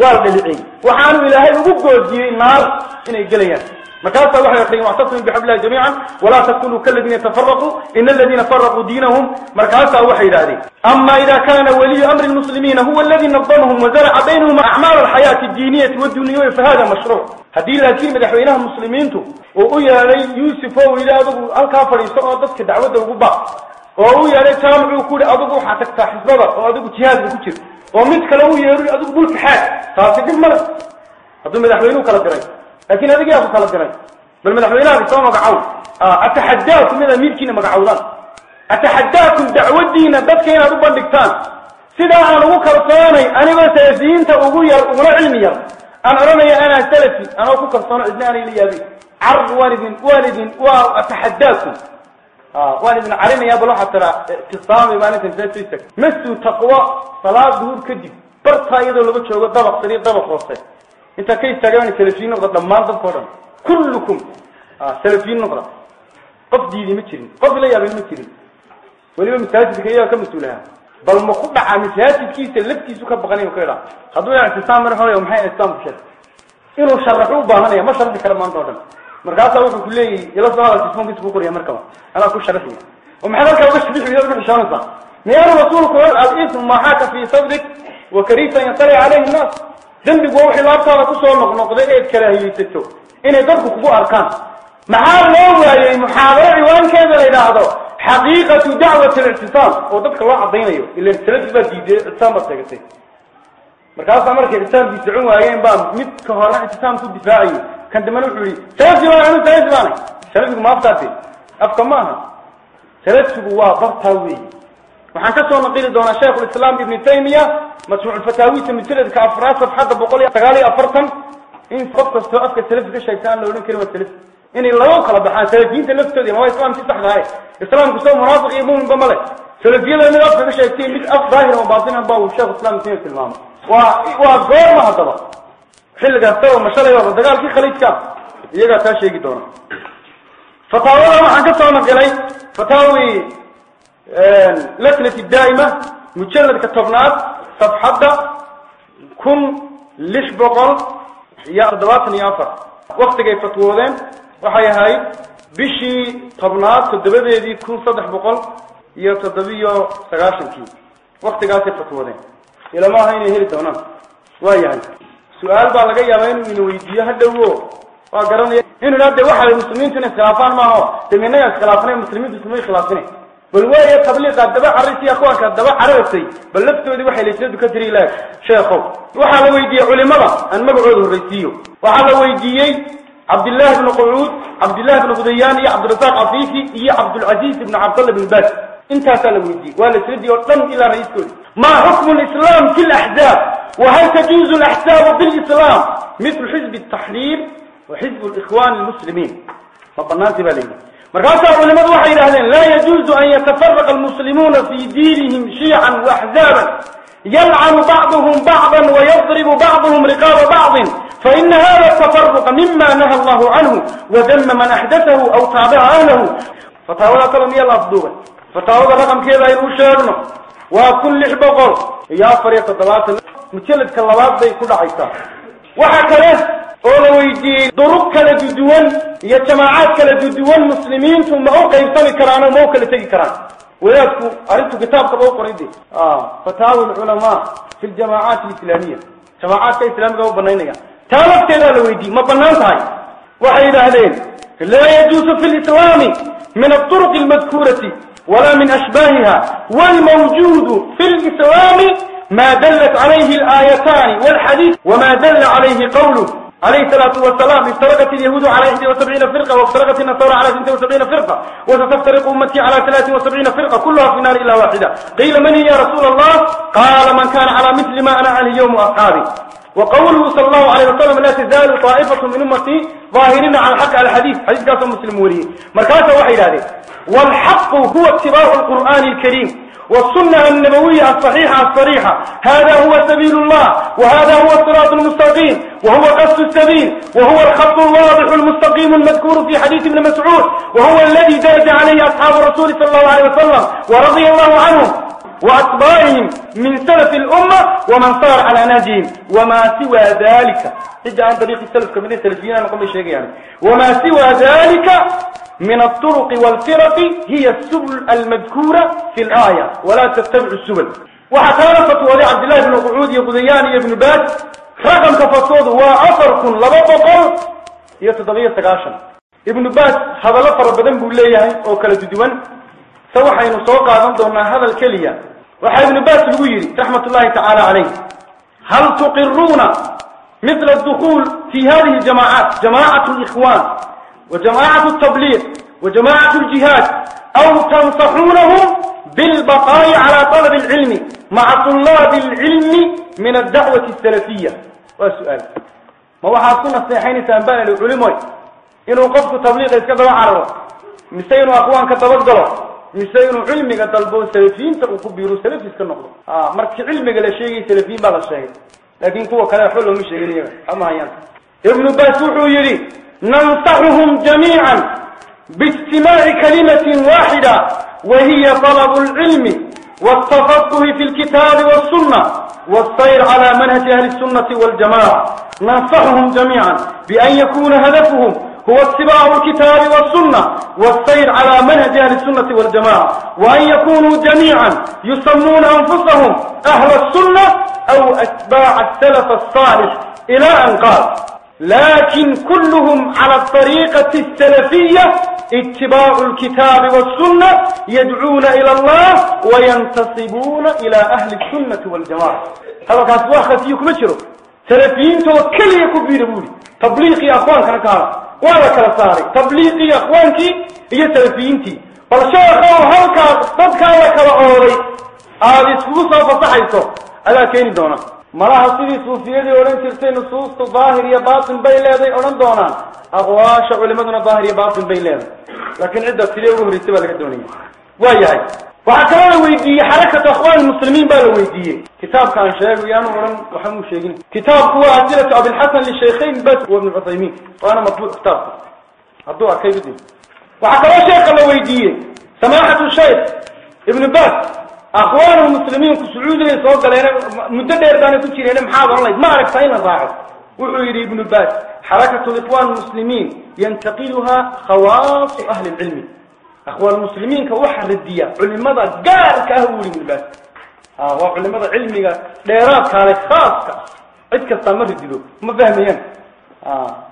waa la dhaliciyey waxaanu ilaahay ugu goodiyey naar inay gelayaan مكاسة وحي أخرين واعتصموا بحب الله جميعا ولا تكونوا كالذين يتفرقوا إن الذين فرقوا دينهم مكاسة وحي ذلك أما إذا كان ولي أمر المسلمين هو الذي نظمهم وزرع بينهم أعمال الحياة الدينية والدنيوية فهذا مشروع. هذه الكلمة لحوينها المسلمين وقوي علي يوسف وإلى أبو الكافر يسأل ضدك دعوة الربا وقوي يا علي تامر وكولي أبو حتكتا حزبابا وأبو جهاز بكتر ومنتك لو يروي أبو بلك حاج فاسد المرض هذا من الحوينه كالدرين لكن هذا جاءه كلا جري بل من الحويلة بسوا مقعود. آه، أتحداكم من الميركين مقعودان أتحداكم دعوة دينا ذات كينا ربا لكتان سيدا أنا أبوك الصاني أنا بسيزين تأغوية أغلى علمية أنا رمي أنا سلفي أنا أبوك الصاني إذناني لي أبي. عرض والد والد وأتحداكم آه، والد علينا يا بلوحة ترى تصامي ما نتن زي تريسك تقوى صلاة دور كدي برطا يدو لغتش وقد ضبق صريق ضبق intaa ka istaagaan salafiyiin noqda dhammaan dadkao dhan kullukum salafiyiin noqda qof diidi ma jirin qof la yaabay ma jirin. Weliba masaajidka iyaga ka mas'uulaha bal ma ku dhacaa masaajidkiisa laftiisu ka baqan inuu ka idhaa hadduu ictisaam mar hore maxay islaamku sheeg inuu sharaxu u baahanaya ma sharaxi kara maanta o dhan. Markaasaa wuxuu ku leeyahy ila soo hadal telefonkiisa ku qoriya markaba anaa ku sharaxaya oo maxaad halkaa uga shibixi uga xishoonaysaa miyaanu rasuulku al-ism maxaaka fii sadrik wa karihta an yatali calayhi nnaas dembigu waa wixii laabtaada ku soo noqnoqday eed karaahiyeysato inay dadku kugu arkaan. Maxaa loo waayey muxaadaro ciwaankeeda la yidhaahdo? Xaqiiqatu dacwat alictisaam oo dadka loo cadaynayo ilan salafi baa diiday ictisaam baad sheegatay. Markaasaa markay ictisaamkii socon waayeen baa mid ka hore ictisaam ku difaacayay. Kan dambena wuxuu yihi salafi baan anu salafi baanay salafigu ma aftaate afka ma aha. Waa bartaa weeyi وحن كسونا قيل دون الشيخ الإسلام ابن تيمية مسموع الفتاوية من تلد كأفراس فحق بقولي تغالي أفرطم إن صفت استوأفك السلف في الشيطان لو لن كلمة السلف إن إلا هو قلب حان سلفين تنفسه دي ما هو إسلام تسح غاية إسلام كسو مناطق يبون بملك سلفين لن يغفر في الشيطان مثل أف ظاهرة وباطن أبا والشيخ الإسلام تيمية المام وغير ما هتبا حل قاستوى المشارع يوضا قال كي خليتك يجا تاشي يجي دونا فطاولة ما حنكتوا نقلي فتاوي lajnati daa'ima mujaladka tobnaad safxadda kun lix boqol iyo toddobaatan iyo afar waktigay fatwoodeen waxay ahayd bishii tobnaad toddobadeedii kun saddex boqol iyo toddobiyo sagaashankii waktigaasay fatwoodeen ilamaha inay heli doonaan waa yahay su-aal baa laga yaabaa inuu ina weydiiyo hadhowo waa garanaya inu idhaa de waxa muslimiintu inay iskhilaafaan maaho de minaga iskhilaafnay muslimiintu ismay khilaafsine bal tabliiqa daba carisiya kuwanka daba cararasay bal laftoodii waxay laysnadu ka tiri ilaah sheekhow waxaa la weydiiyey culimada aan magacooda horraysiiyo waxaa la weydiiyey cabdillahi bnu qucuud cabdillahi bnu qudayaan iyo cabdirasaaq cafiifi iyo cabdulcaziiz ibnu cabdalla bn baas intaasaa la weydiiyey waa laysradii oo dhan ilaa ra-iiskoodi ma xukmu lislam fi laxzaab wahal tajuuzu laxzaabu bilislam mitlu xizbi taxriir wa xizb likhwan lmuslimiin ma banaantii baa layidhi مركز علماء وحي الأهلين لا يجوز أن يتفرق المسلمون في دينهم شيعا وأحزابا. يلعن بعضهم بعضا ويضرب بعضهم رقاب بعض. فإن هذا التفرق مما نهى الله عنه وذم من أحدثه أو تابع عنه فتاوى كلمية الأفضوبة فتاولا رقم كذا يرشارنا وكل حبقر يا فريق الضلاطة متلت كاللوات دي كل حيثا وحكا أولا أولويدي دروك لجدوان يجماعات لجدوان مسلمين ثم أوقع يبتلي كرانا موقع لتجي كرانا وياتكو أردتو كتابك أوقع ردي آه، فتاوى العلماء في الجماعات الإسلامية. جماعات الإسلام قابوا بنائنا تابك تلالويدي ما بنانت هاي وحيدا أهلين. لا يجوز في الإسلام من الطرق المذكورة ولا من أشباهها. والموجود في الإسلام ما دلت عليه الآيتان والحديث وما دل عليه قوله. عليه الصلاة والسلام افترقت اليهود على 71 فرقة وافترقت النصارى على 72 فرقة وستفترق أمتي على 73 فرقة كلها في النار إلا واحدة. قيل من يا رسول الله؟ قال من كان على مثل ما أنا عليه اليوم وأصحابي. وقوله صلى الله عليه وسلم لا تزال طائفة من أمتي ظاهرين على الحق على الحديث. حديث قاسم مسلم وريه مركاسة وحي هذه. والحق هو اتباع القرآن الكريم. والسنة النبوية الصحيحة الصريحة. هذا هو سبيل الله وهذا هو الصراط المستقيم وهو قصد السبيل وهو الخط الواضح المستقيم المذكور في حديث ابن مسعود وهو الذي درج عليه أصحاب الرسول صلى الله عليه وسلم ورضي الله عنهم. وأتباعهم من سلف الأمة ومن صار على نهجهم وما سوى ذلك. تجي عن طريق السلف كمين السلفيين أنا قبل شيء يعني. وما سوى ذلك من الطرق والفرق هي السبل المذكورة في الآية. ولا تتبع السبل. وحكانا فتوى عبد الله بن قعود يقضيان ابن باز. رقم كفتوض وعفر كن لبطقل يتضغية تقاشا ابن باز هذا لفر بدن بقول لي أو كلا ددوان سوى حين سوقا ضمنا هذا الكلية وحي ابن باز الويري رحمة الله تعالى عليه. هل تقرون مثل الدخول في هذه الجماعات جماعة الإخوان وجماعة التبليغ وجماعة الجهاد أو تنصحونهم بالبقاء على طلب العلم مع طلاب العلم من الدعوة السلفية؟ والسؤال ما هو حاصلنا السيحين سنبال العلماء إنه مسينو علمي كتلبوا سلفيين تقبيروا سلفي اسكنقلوا آه مركز علمي قال شيء سلفيين بلا شيء لكن هو كان يحلوا مش يقولي أما هيان ابن باسوح يري ننصحهم جميعا باجتماع كلمة واحدة وهي طلب العلم والتفقه في الكتاب والسنة والسير على منهج أهل السنة والجماعة. ننصحهم جميعا بأن يكون هدفهم هو اتباع الكتاب والسنة والسير على منهج أهل السنة والجماعة وأن يكونوا جميعا يسمون أنفسهم أهل السنة أو أتباع السلف الصالح إلى أن قال. لكن كلهم على الطريقة السلفية اتباع الكتاب والسنة يدعون إلى الله وينتصبون إلى أهل السنة والجماعة. هذا كانت واخذ فيكم اشروا سلفيين توكل يكبير بولي. تبليغي أخوان كان. ولا كلا صاري تبليغي أخوانك هي سلفيينتي فالشيخ هلك ضدك على كلا أوري هذه سلوسة فصحيته ألا كيني دونا sidii suufiyadii odhan jirtay nusuustu daahir iyo baatin bay leeday odhan doonaan aqwaasha culimaduna daahir iyo baatin bay leeday laakiin cidda sidee ugu horreysay baa laga doonaya waa وحكرا لويدية حركة أخوان المسلمين بقى لويدية كتاب كان شاهدوا يانا ورم وحمو شاهدين كتاب هو عزيلة أبي الحسن للشيخين بس وابن العظيمين وأنا مطلوب كتابك هدوها كيف دي وحكرا شيخ لويدية سماحة الشيخ ابن بس أخوان المسلمين كسعود لي صوت قال مدة إرداني كنتي لأنا محاضر الله. ما أعرف أين ضاعف وحيري ابن بس حركة الإخوان المسلمين ينتقلها خواص أهل العلمين baas xarakatu ikhwaan muslimiin yantaqiluhaa khawaasu ahli lcilmi akhwaan muslimiinka waxa radiya culimada gaarka ah buu yidhi ibnu baas waa culimada cilmiga dheeraadkaale khaaska cid kastaa ma radido ma fahmayaan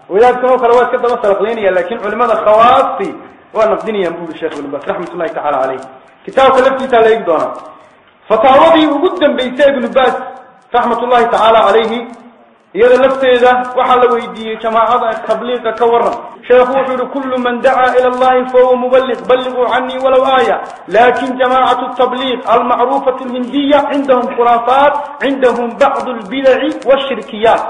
wadaadkan oo kale waa iska daba salaqlaynaya lakin culimada khawaasti waa naqdinayaan bu yidhi sheekh ibnu baas raxmat ullahi tacala caleyh يلا لفتيدا وحل ويديه جماعة التبليغ كورا شيخ كل من دعا إلى الله فهو مبلغ بلغوا عني ولو إيه لكن جماعة التبليغ المعروفة الهندية عندهم خرافات عندهم بعض البدع والشركيات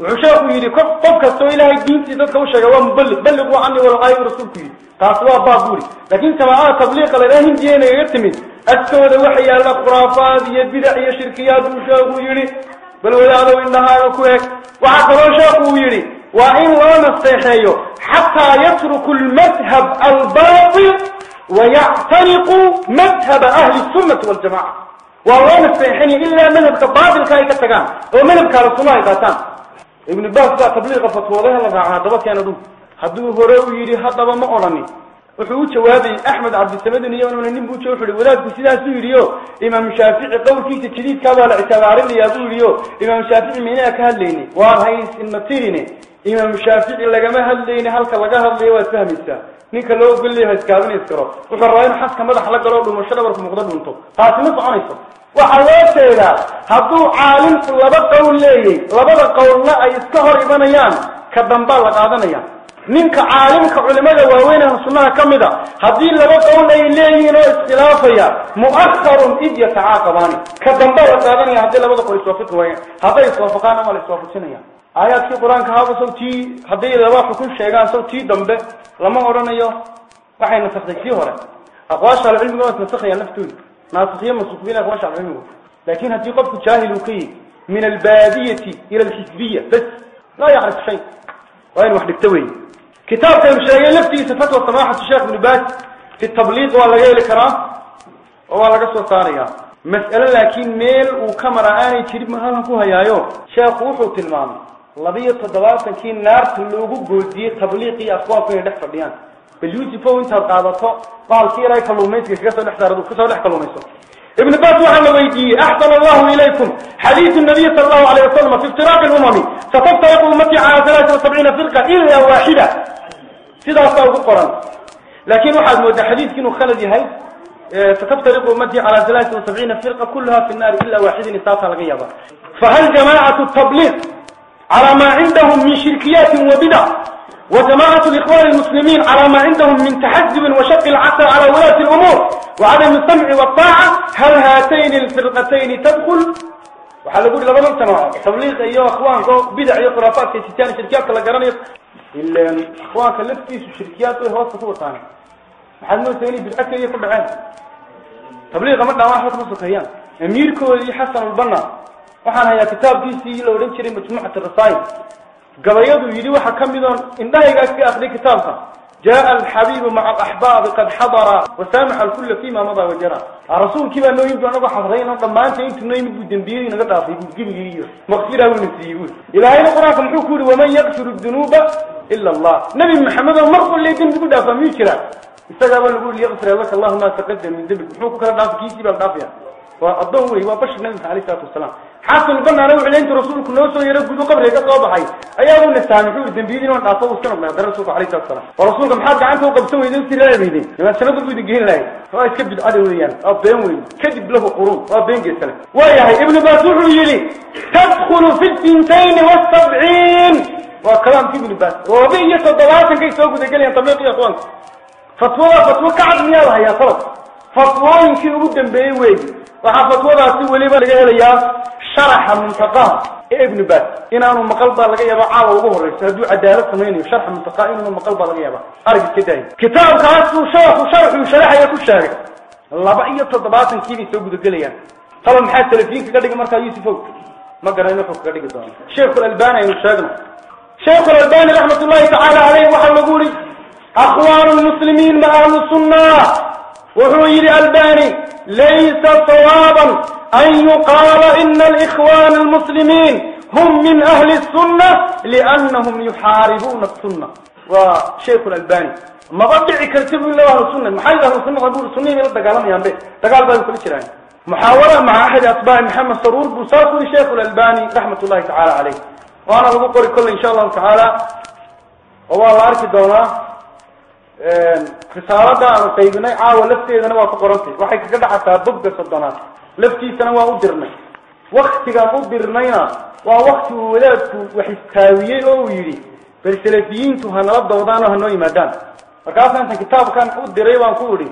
وعشاق يري قف كسو إلى الدين تذكر وشغوا مبلغ بلغوا عني ولو إيه رسول فيه تاسوا بابوري لكن جماعة تبليغ الهنديه يرتمي أكثر وحي الله خرافات يا بدع يا شركيات وشاق يري بل ولادو إن دهاي وكوهك وعطلوشا قويري وإن لا نستيحيه حتى يترك المذهب الباطل ويعترق مذهب أهل السنة والجماعة. والله نستيحيني إلا منهب كباطل كايكا تقام ومنهب كارسوما يقاتان ابن الباس قبل غفت وضيها لفعها دبك يا ندوب هدوه رويري هدبا مؤلمي wuxuu u jawaabayy axmed cabdisamadin iyo nuna nin buu jo wuxu uhi wadaadku sidaasuu yidhi o imaamu shaafici qowlkiisa jadiidkaa baa la ictibaarinayaa buu yidhi o imaamu shaafici maynaga ka hadlayni waan hays ina tirine imaamu shaafici lagama hadlayni halka laga hadlayo waad fahmaysaa ninka loo ogolleya ha iskaabinays karo wuxuu rabaa inuu xaska madaxa la galo dhumasho dhabarku muuqdo dhunto taasi ma soconayso waxaa loo jeedaa hadduu caalimku laba qowl leeyay labada qowlna ay iska hor imanayaan ka dambaa la qaadanaya ninka caalimka culimada waaweyn ahlu sunnaha ka mid a haddii laba qowl ay leeyihiin oo iskhilaafaya mu'akharun id yatacaaqabaani. Ka dambaa la qaadanaya haddii labada qowl iswaafaqi waayaan hadday iswaafaqaana waa la iswaafajinaya aayaadkii qur'aanka haaba saw tii hadday laba xukun sheegaan saw tii dambe lama odhanayo waxay nasaktay tii hore. Aqwaasha alcilmiga waa isnasakhayaan laftooda naasikiyo masuuqbiin aqwaasha alcilmigu laakin haddii qofku jaahil uu ka yihi min albaadiyati ila alxisbiya bas laa yacrif shay. Waa in wax dhigto wey كتاب تمشي لفتي صفات وصفات الشيخ ابن باز في التبليغ ولا غير الكرام ولا قصة ثانية. مسألة لكن ميل وكاميرا آني تريد ما هلكو هيايو. شيخ وحو تلمام لبية تدوار كان نار لوغو غودي تبليغي اقوال في دخ فديان بلوجي فوينت قاداتو قال كي راي كلوميت كيسو نحضروا كسو نحكلو ميسو ابن باز وحنا ويدي أحسن الله إليكم. حديث النبي صلى الله عليه وسلم في افتراق الأمم. ستفترق أمتي على 73 فرقة إلا واحدة. سيدة أصلاه القرآن لكن واحد مودة حديث كنو خلدي هاي فتفترق أمتي على 73 فرقة كلها في النار إلا واحد نساطها الغيابة فهل جماعة التبليغ على ما عندهم من شركيات وبدع وجماعة الإخوان المسلمين على ما عندهم من تحذب وشق العصر على ولاة الأمور وعدم السمع والطاعة هل هاتين الفرقتين تدخل؟ وحال أقول لبنان سماعة تبليغ أيها أخوان بدع يقرأ فاتي ستان شركيات لقرانيط قرانية الأخوان كاللفتي شركات وهو الصفوة ثاني نوع ثاني بالأكل يقول بعين. تبليغ مرنا واحد مصر أيام أمير كولي حسن البنا. وحنا هيا كتاب دي سي لو رنشري مجموعة الرسائل. gabayadu yidhi waxaa ka mid oon indhahaygaas ka akriy kitaabka جاء الحبيب مع الأحباب قد حضر وسامح الكل فيما مضى وجرى. الرسول كيف أنه يبدو أنه حضرين ما أنت أنت أنه يبدو دنبيري نقطع في يقول كيف يقول مغفرة ونسيقول إلى أين قرأكم حكول ومن يغفر الذنوب إلا الله. نبي محمد المرق اللي يدنبي قد أفهم يكرا استجاب اللي يقول يغفر لك الله ما تقدم من ذنبك. حكول كيف يقول كيف يقول والضوء يقول كيف يقول عليه الصلاة والسلام. حاصل قلنا أنا وعلي أنت رسولك نو سو يرو غدو قبره كقوبحاي اياو نستاني في دنبيدين وان داسو اسكنو ما درسو عليه الصلاة. ورسولك محاد عنك وقبسو يدو تري لايدي ما سنة بده يجي لاي هو يكتب ادو ريان أو بينوي كتب له قرون. أو بين جسل وياه ابن باسوح يلي تدخل في الثنتين والسبعين. وكلام في ابن باس. وبيه صدواتك يسوق دجل ينطبق يا أخوان. فتوى فتوى كعب نيال هيا طرف فتوين كي أبو دنبيه ويجي. وحفتوه ذا سيوه ليبا لقيه ليا شرح من فقه إيه ابن بات أنا انو مقلبة لقيه عاوة وظهر سادو عدالة سميني شرح من فقه مقلبة لقيه با ارق كتاب كاسو شرح وشرح وشرح يكو الشارع الله بأي تضبات كيبي سوقو دقليا. طبعا محاد تلفين في قردك مركا يوسف ما قرأينا فوق قردك دوان شيخ الألبان يا شيخ الألبان رحمة الله تعالى عليه وحل أخوان المسلمين مع أهل السنة. وحير الباني ليس صوابا أن يقال إن الإخوان المسلمين هم من أهل السنة لأنهم يحاربون السنة. وشيخ الألباني ما بدع كرتب الله أهل السنة محل أهل السنة غدور السنين من الدقال ميان بي. دقال بي كل شيء يعني. محاورة مع أحد أطباء محمد سرور بوصاف لشيخ الألباني رحمة الله تعالى عليه. وأنا أقول كل إن شاء الله تعالى. والله أركض دونه risaalada aanu qaybinay caawa lafteedana waa ku qorantay. Waxay kaga dhacataa bogga soddonaad. Laftiisana waa u dirnay. Waktigaan u dirnayna waa wakti uu wadaadku wax istaawiyey oo uu yidhi bal salafiyiintu hanala dawdaan oo hanoo yimaadaan. Markaasa intan kitaabkan u diray baan ku idhi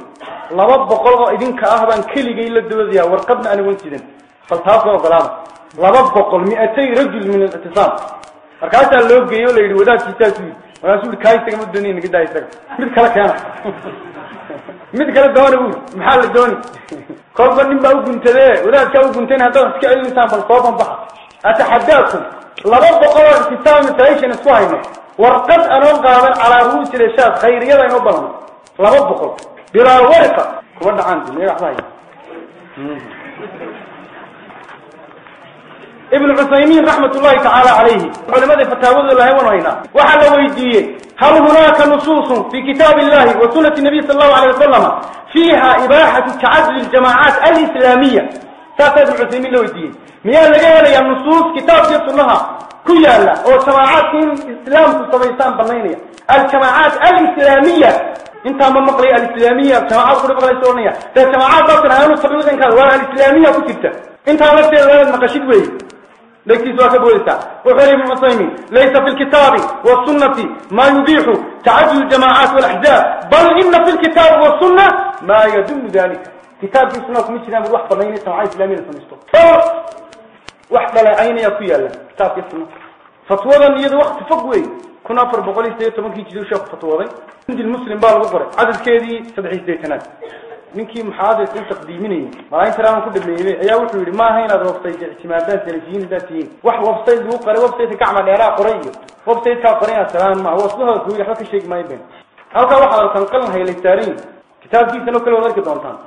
laba boqol oo idinka ah baan keligay la doodayaa warqadna anigon jidan bal taasoo ogolaada laba boqol mi-atay rajul min alictisaam markaasaa loo geeyey o la yidhi wadaadkiisaasu yidhi رسول كايستك مد دنيا نقد دايستك مد كلا كيانا مد كلا دون ابو محال دون قلبا نبا أو قنتده وداد كاو قنتين هدون سكي علم إنسان فالصوبا بحا أتحداكم. لبب قوار كتاب متعيش نسواهنا ورقد انوان قابل على روس الاشاد خيرية دا ينبالنا لبب قوار بلا ورقة. كبرنا عندي. ميرا حلاي ابن عثيمين رحمة الله تعالى عليه قال ماذا فتاوذ الله ونهينا وحل ويدي هل هناك نصوص في كتاب الله وسنة النبي صلى الله عليه وسلم فيها إباحة تعدل الجماعات الإسلامية ساتذ ابن عثيمين لويدي ميال لغير يا نصوص كتاب يصلها كل الله أو جماعات الإسلام في الصبيستان بلينية الجماعات الإسلامية انت ما مقرية الإسلامية جماعات قلبك الإسلامية ده جماعات بطن هانو سبيل ذنكال ولا الإسلامية كتبت انت عرفت الولاد مقاشد ويه ليس واجب ولسا وحرم المصيمين ليس في الكتاب والسنة ما يبيح تعدد الجماعات والأحزاب بل إن في الكتاب والسنة ما يدل ذلك. كتاب في السنة ومشينا بروح طمينة وعايز لامينة ونستو وحبا لا عين يطيا لا. كتاب في السنة فتوى ذا وقت فقوي. كنا فر بقولي سيئة منك يجدو شاق فتوى ذا. عندي المسلم بالغبرة عدد كذي سبعي سيئة ninkii muxaadis u taqdiiminayay. Malaaintaraan ku dhameeyey ayaa wuxuu yidhi maaha inaad website ictimaadaan salafiyiin haddaad tihiin wax website lagu qoray websiteka gacma dheeraa qoray iyo websitekaa qoray inaad salaan maaha wasbahooda ku ka sheegi maayo ben halkaa waxaad arkaan qalan haylaysaarin kitaabkiisana kale waad arki doontaan.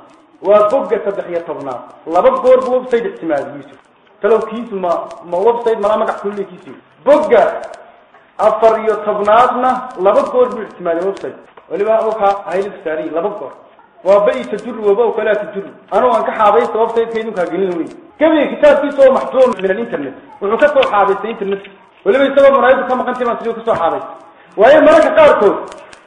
Waa bogga saddex iyo tobnaad. Laba goor bu website ictimaadi yusuf talowkiisu ma ma website malaa magac kullekiisi bogga afar iyo tobnaadna laba goor buu ictimaaday website waliba waxaa hayla saariyi laba goor وبيت جرو وبو كلا تجرو أنا وأنك حابي صوب سيد سيدك هجيني وين. كم كتاب في صوب محتوم من الإنترنت. وركبت حابي سيد الإنترنت. ولا بيسوى مرايز كم قنتي ما تجيو كسر حابي وهي مرك قارتو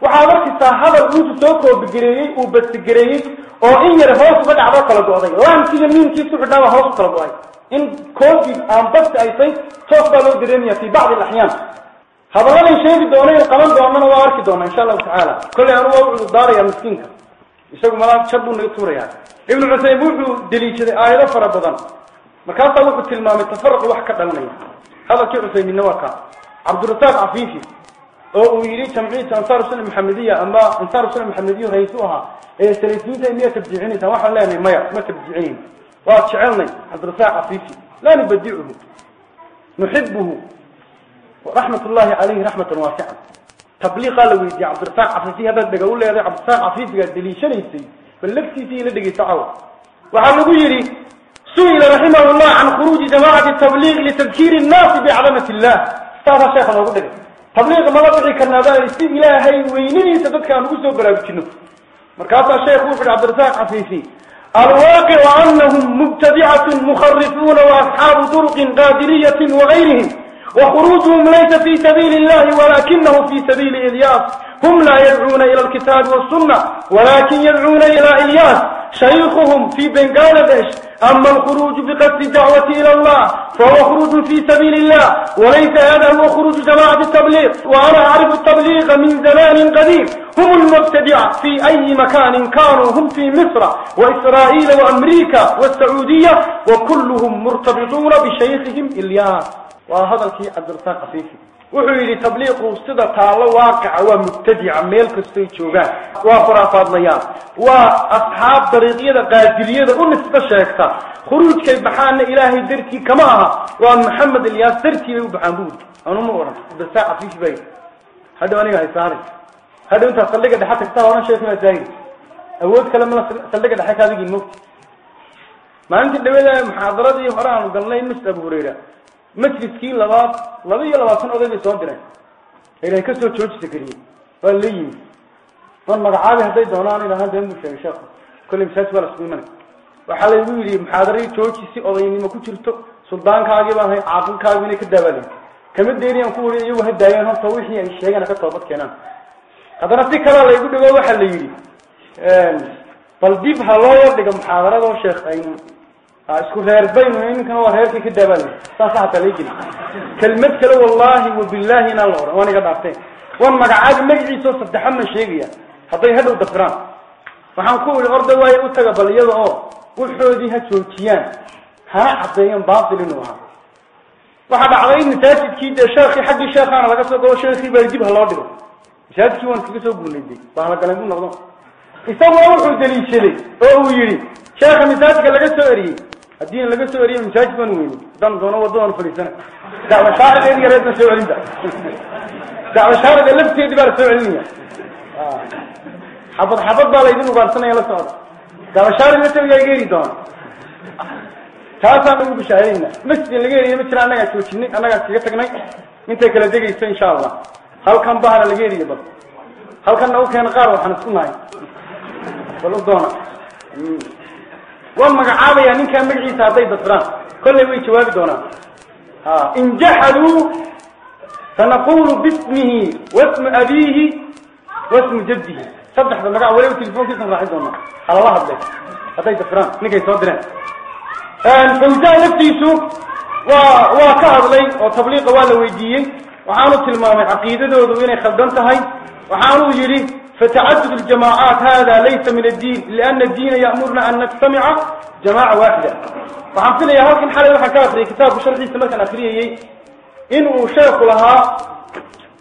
وحابك الصاحب الروس توكو بجريء وبتجريء أو إني رهوس بدع بقى لجواي وأنا كذا مين كيف تقدر رهوس تلاجواي إن كوفي عم بس أي شيء توصل له درينيا في بعض الأحيان. هذا غالي شيء بدوني القلم دوامنا وارك دوما إن شاء الله تعالى. كل يوم دار يا مسكينك. Isagu malaa jab buu naga tuurayaa ibnu cusaym wuxuu deliishaday aayado fara badan markaasaa wuxuu tilmaamay tafaruqi wax ka dhalanaya hadalkii cusayminna waa kaa cabdirasaaq cafiifi oo uu yidhi jamciyata ansar sunna maxamediya ama ansar sunna maxamediya rais u ahaa ee salafiinta miyaa tabdiicinaysaan waxaan leenahay maya ma tabdiicinayn waa jecelnay cabdirasaaq cafiifi laa nubadicuhu nuxibuhu raxmat ullahi calayhi raxmatan waasica تبليغ قال ويدي عبد الرفاع عفيفي هذا قالوا له عبد الرفاع عفيفي قال لي شنو دليشنيسي بلغتي سي لدغيت أو وحنا نقول يري سئل رحمه الله عن خروج جماعة التبليغ لتذكير الناس بعظمة الله. صار الشيخ أنا أقول تبليغ ما بقي كان هذا يستي إلى هي وينني تدك أنا سو براجينو مركاس الشيخ عبد الرفاع عفيفي الواقع أنهم مبتدعة مخرفون وأصحاب طرق قادرية وغيرهم. وخروجهم ليس في سبيل الله ولكنه في سبيل إلياس. هم لا يدعون إلى الكتاب والسنة ولكن يدعون إلى إلياس. شيخهم في بنغلاديش. أما الخروج بقصد الدعوة إلى الله فهو خروج في سبيل الله. وليس هذا هو خروج جماعة التبليغ. وأنا أعرف التبليغ من زمان قديم. هم المبتدعة في أي مكان كانوا هم في مصر وإسرائيل وأمريكا والسعودية وكلهم مرتبطون بشيخهم إلياس. وهذاكي عبد الرزاق عفيفي وحو يلي تبليغه سيده تعالو واقع ومبتدع ميل كستي جوغان وافرافاد ليان واصحاب طريقيه قادريه ونسبه شيخا خروج كي بحان الهي درتي كماها ومحمد الياس درتي وبعمود أنا ما ورا بس عفيفي بي هذا أنا هاي صار هذا انت خليك دحات تا ورا شيخنا زين اول كلام أنا خليك دحات هذه ما انت دويله محاضره دي ورا قلنا مستبوريره majliskii labaad laba iyo labaatan oday bay soo direen. Ilan ka soo joojisa geliyey waa la yimi. Man magacaabi hadday doonaan idhahaan been buu sheegay sheekhu kolley masaajid waa la imanay. Waxaa laygu yidhi muxaadaradii jooji si odaynimo ku jirto. Suldaankaagii baan hay caaqilkaagii inay ka daabaaleen kama deeriyaan ku wuri iyagu ha daayeen horta wixii ay sheegeen ka toobad keenaan. Haddana si kalea laygu dhigo waxaa la yidhi bal dib ha loo yar dhiga muxaadaradoo sheekh aynu ninkana waa reerkii ka daabaalay saasa hataa la geli kelmad kale wallahi wabillahi inaan la odhan waan iga dhaarteen wan magacaabi magaciisao saddexan ma sheegaya hadday hadhow dafiraan waxaan ku idhi orda waayo u taga bal iyada oo waxoodii ha joojiyaan hana caddeeyaan baatil inuu ahaa waxaa dhacday in masaajidkii dee sheekii xaggii sheekhaana laga soo galo sheekii baa dib ha loo dhigo masaajidkii waan kaga soo guunayday bahlagaleen ku noqdo isagoo wuxuu daliishaday oo uu yidhi sheekha masaajidka laga soo eriyey haddii laga soo eriye masaajid baan weyni. Haddaan doono waddadan fadhiisana dacwa shaarigeedi yareed soo celinta dacwa shaariga lafteedii baa la soo celinaya xabad xabad baa laydin ugaarsanaya la socda. Dacwa shaarig lafteedigaa iga eri doona. Taasaan ugu bishaaraynaa masjid laga heliya ma jira annagaa joojinay annagaa kaga tagnay? Intay kala degayso insha allah halkan bahana laga heliya bal halkanna u keena qaar waxaan isku nahay. Bal u doona waan magacaabayaa ninkaa magaciisa hadday dadfiraan kollay way jawaabi doonaan ha in jaxaduu sanaqulu bismihi wasmi abiihi wasmi jaddihi saddexda magac waliba telefoonkiisan raacin doonaa halala hadle hadday dafiraan ninkay soo direen fawsaan laftiisu waa waa ka hadlay oo tabliiqa waa la weydiiyey waxaanu tilmaamay caqiidadoodu inay khaldan tahay waxaanuu yidhi فتعدد الجماعات هذا ليس من الدين لأن الدين يأمرنا أن نجتمع جماعة واحدة. فعن فينا يا هاكي الحالة لحكا أخري كتاب شرحي سمكا أخرية إن شيخ لها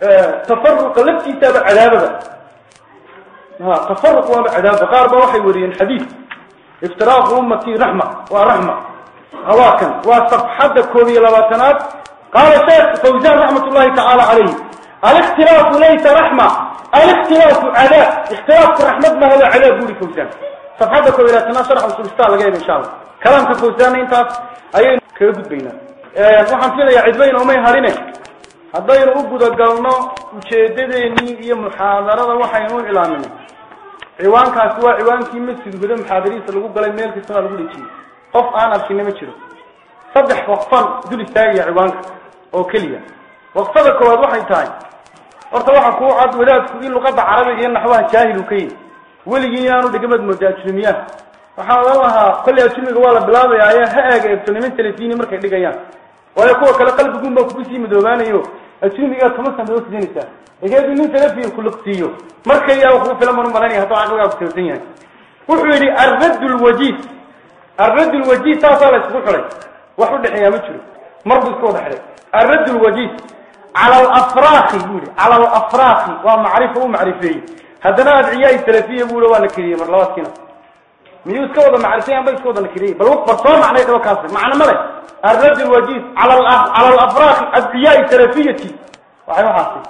آه، تفرق لبتي تابع عذابها. ها تفرق وامع عذاب غاربة وحي وريين حديث افتراق أمتي رحمة ورحمة. هواكا وصف حد كوبي لباتنات. قال شيخ فوزان رحمة الله تعالى عليه. Alikhtilaafu laysa raxma alikhtilaafu cadaab ikhtilaafku raxmad maha waa cadaab buri fawzan safxadda koob iyo labaatanaad sharx usulistaa laga hela insha allah kalaamka fawzanna intaas ayaynu kaga gudbaynaa waxaan filayaa cidbayn omay harine haddaynu u gudagalno ujeedadeenii iyo muxaadarada waxaynu u cilaaminay ciwaankaasi waa ciwaankii masjid huda muxaadariisa lagu galay meel kastana lagu dhejiyey qof aan arkina ma jiro saddex waqfan dul istaagaya ciwaanka oo keliya waqfada koowaad waxay tahay horta waxa kuu cad wadaadku in luqadda carabiga iyo naxwaha jaahilu ka yihi weligii inaanu dhigamad mooda ajrumiyaha waxaan odan lahaa kolley ajrumiga waa la bilaabayaaye ha eega eegto niman telefini markay dhigayaan. Waayo kuwa kale qalbiguun baa kugu sii madoobaanayo. Sana oo sidanaysaa egeedu nin telefi kuluqsiiyo markaya kugu filan baan umalanaya hadduu caqligaa kutabsan yahay. Wuxuu yidhi arradd lwajiid arradd lwajiid saasaa la isugu xidhay wax u dhexeeyaa ma jiro. Mar buu iska wada xidhay. Arradd lwajiid على الأفراق يقول على الأفراق ومعرفة ومعرفية. هذا نهاد عياي الثلاثية يقوله وأنا كريم من كنا ميوز كوضا معرفين بيس كوضا كريم. بل وقبر صور معنى يتبه كاسر معنى ملك. الرجل وجيس على, الأف... على الأفراق الثلاثية الثلاثية وحيو حاسي.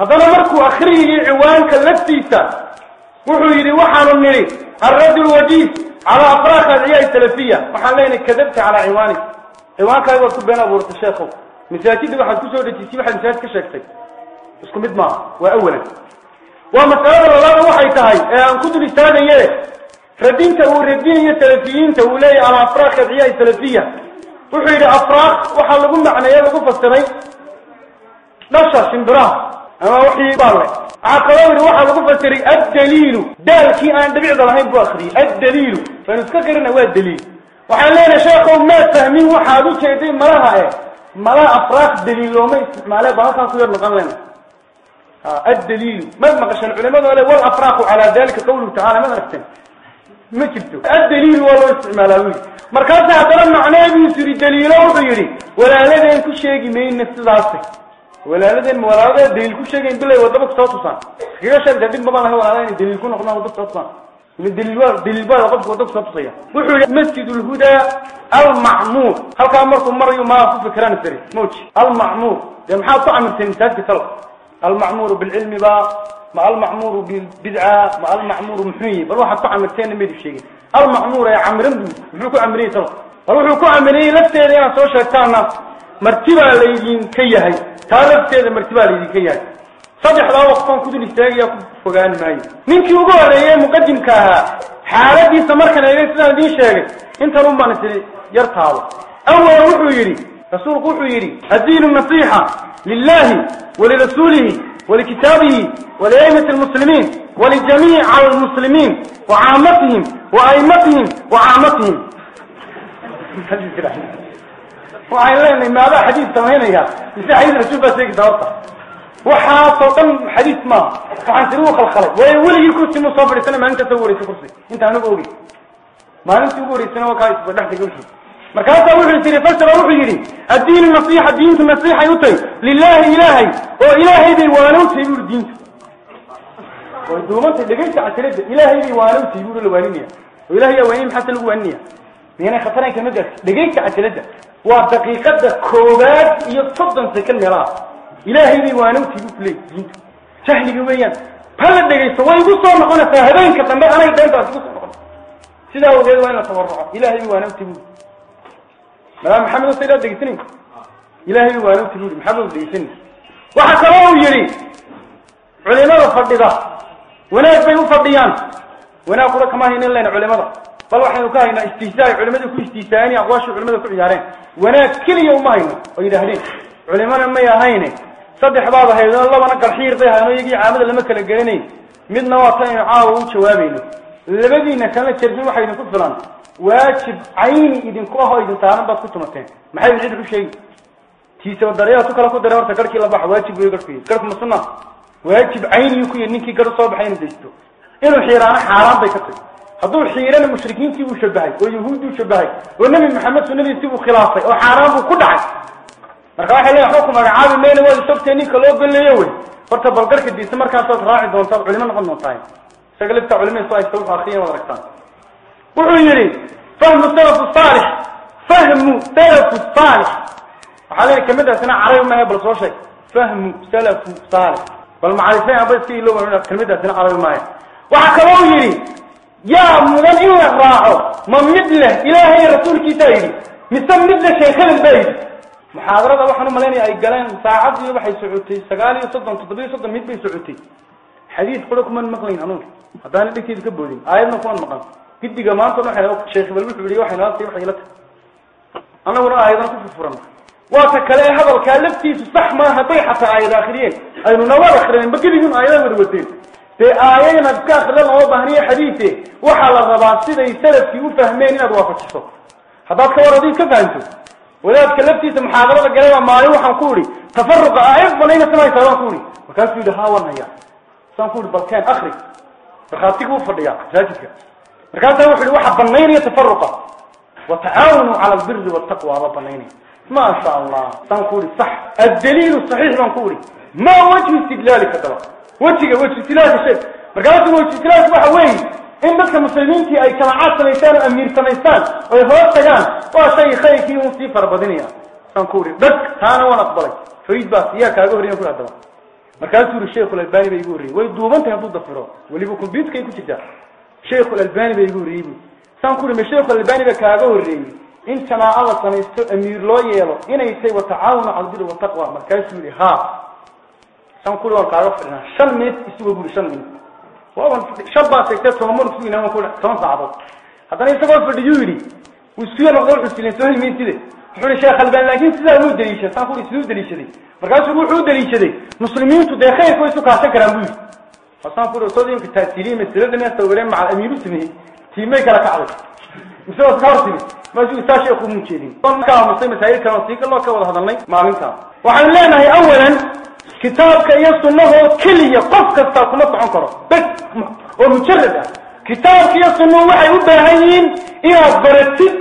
هذا نمركو أخريه عوانك اللبسيسة وحو يلي وحان النري الرجل وجيس على أفراق الثلاثية وحان لين كذبت على عوانك عوانك أيضا تبين أبو رتشيخه masaajidda waxaad ku soo dhejisay waxaad masaajid ka sheegtay. Isku mid maaha waa awalan waa masalada labaada waxay tahay ee aan ku dul istaagaye radinta uu radinayo salafiyiinta uu leeyahay alafraaq adciyaai salafiya. Wuxuu yidhi afraaq waxaa lagu macneeye lagu fasiray dhasha shimbiraha ama wixii baa le yidhi waxaa lagu fasiray addaliilu. Daalkii aan dhibicda lahayn buu akriyey addaliilu. Baynu iska qarina waa daliil. Waxaan leenahay sheekhow maad fahmin waxaad u malaha e ملا أفراد دليلهم استعمال بعض صور مقلنا آه، الدليل ما ما عشان علماء ولا والأفراق على ذلك قول تعالى ما عرفت ما جبته الدليل ولا استعمالوي مركزنا ترى معناه من سر الدليل أو ديري ولا لدين كل شيء مين نفس ولا لدين مراده دليل كل شيء بلا وضبط صوت صح غير عشان دليل ما له علاقه دليل كنا قلنا وضبط صوت صح daliil waa daliil baa qofka wadda kusoo tusaya wuxuu yidhi masjid lhudaa almacmuur halkaa markuu marayo maa ku fikiraan sari mawji almacmuur dee maxaad ku camirteen masaajidka talo almacmuuru bilcilmi ba ma almacmuuru bilbidca ma almacmuuru muxuu yihi bal waxaad ku camirteenna maydu sheegin almacmuur ee camiran buu muxuu ku camiriyey talo bal wuxuu ku camiriyey lafteeda inaad soo sheegtaana martibaa laydinka yahay taa fogaan maayo. Ninkii ugu horeeyey muqadimka ahaa xaaladiisa markan ay sidaan idiin sheegay intan un baan isi yar taabo awal wuxuu yidhi rasuulku wuxuu yidhi addiinu nasiixa lilahi walirasuulihi walikitaabihi waliaimati almuslimiin walijamiici almuslimiin wa caamatihim wa aimatihim wa caamatihim waxaan leenahay maadaa xadiid samaynaya mise xadiid rasuul baa sheegi dabata وحاطه حديث ما. فعن تروخ الخلق. ولي يكون في مصاب السنة ما أنت تصوري في كرسي. أنت أنا بقولي ما أنت تقولي السنة وكاي بدحت قلت مركز أول في التليفون ترى روحي لي الدين النصيحه دينك النصيحه يطي لله إلهي وإلهي بي دي وأنا في نور دينك ودوما تدغيت على ترد الهي دي وأنا في الوانيه والهي وين حتى لو يعني انيه هنا خطرك مجد دقيقه على ترد ودقيقه كوبات يصدم في كل مراه igu soo noqonaysaa habeenka dambe anay dheentaas igu soo noqon sidaa ogeed waa in la tabaruco ilaahay bay waanowtahay buuri malaa maxamed o saydaa degeysanin ilahay waanu tiri ui maxamed degeysanin waxaa kaloo uu yidhi culimada fadhida wanaag bay u fadhiyaan wanaag kura kama haynin lena culimada bal waxaynu ka haynaa istihzaa ay culimadu ku istihzaayeen aqwaashii culimada ku ciyaareen wanaag keliya uma hayno oo yidhaahdeen culimana may ahayne tan aynu caawa u jawaabayno labadiina kalena jerxin waxaa idinku filan waajib cayni idinku ah oo idin saaran baad ku tumateen maxay cid u sheegi tiisaba dareyaa tu kala ku dare horta garhkii la baxa waajib wey garhku yidhi garhku ma sunna waajib cayniyu ku yidhi ninkii garh soo baxay inuu daysto inuu xiiraano xaaraan bay ka tahy hadduu xiirana mushrikiintii buu shabahay oo yahuudduu shabahay oo nebi maxamed sunnadiisii buu khilaafay oo xaaraan buu ku dhacay marka waxay leeyahay ku magacaabi mayna waad isogtee ninka loo golleeyo wey horta bal garhka diisa markaasaad raaci doontaad culimo noqon doontahay isaga lifta culimada soo haysta wuxuu akriya waad aragtaan wuxuu yidhi fahmu salafu saalix fahmu salafu saalix waxaa leeyahay kelmadaasina carabi maahe bal soo sheeg fahmu salafu saalix bal macarifeen aba iska ilo kelmadaasina carabi maahe waxaa kaloo yidhi yaa mudan in la raaco ma mid leh ilaahay rasuulkiisaa yidhi mise mid leh محاضرة وحنا ملاني أي قالين ساعات يبا حي سعوتي سقالي صدن تطبيق صدن ميت بي سعوتي حديث قلكم من مقلين انور هذان اللي كيد كبولين إيه نقول مقام. قد دي قمان طلو حي شيخ بلوح بلوح بلوح حينات يبا حي لتها أنا ورا أيضا كيف فرنا واتكالي هذا الكالبتي سصح ما هطي حتى إيه الاخرين إيه نوار آخرين. بكل يوم إيه مدوتين في إيه نبكاخ للغو بهنية حديثة وحال الغباسي دي سلسي وفهمين ادوافك صف هذا كوردين كيف انتو ولاد كلبتي المحاضره بقريبه ما لي وحن كوري تفرق عيب بنينا سماي سلام كوري وكان في دهاون هيا سان كوري بركان اخري رخاتك وفديا جاجك رخات هو خلي وحا بنين يتفرق وتعاونوا على البر والتقوى على بنيني ما شاء الله سان كوري صح الدليل الصحيح من كوري ما وجه استدلالك ترى وجه وجه استدلال الشيخ وجه استدلال وحا وين in dadka muslimiintii ay jamaacad samaystaan oo amiir samaystaan oy hoos tagaan waa shay khayrkii un sii farabadinaya. Saan ku idhi dhag taana waan aqbalay. Fariid baa siyaa kaaga horreyan ku hadaba markaasuu yihi sheikhulalbani ba igu horreyey way duuban tahay hadduu dafiro weliba combyuterkay ku jirtaa. Sheikhulalbani ba igu horreeyey bu saan ku ihi ma sheikhulalbani ba kaaga horreeyey in jamaacada samaysto amiir loo yeelo inay tay watacaawanu cala albiri wataqwa markaasuu yihi ha saan ku ihi waan kaaga fadhinaa. Shan minut isuga bu ihi shan waaban shan baa sheegtee toban mar isugu inaan ku toban saacadood haddana isagoo fadhiyuu yidhi wuu isuga noqdo wuxuu silin soo hilmayside wuxuu ihi sheekh albani laakin sidaa uu daliishaday saan ku ihi siduu daliishaday markaasuu wuxuu daliishaday muslimiintu dee khayrka way isu kaashan karaan bu yidhi hasaan ku ihi soo imka taasiriye masalada miyaa sawireen macal amiiru sameeyey tiimay kala kacday mise waa iska hor timi maasuu saa sheekhu mu jeedin ka aamusay masaa'il kale oo siika loo ka wada hadalnay maalintaa waxaanu leenahay awalan كتاب كتابك يسنه كلية قف كستا سنطع انكرة بس ومجردة ومجرد كتابك يسنه وحي وبهين إيه أكبرتك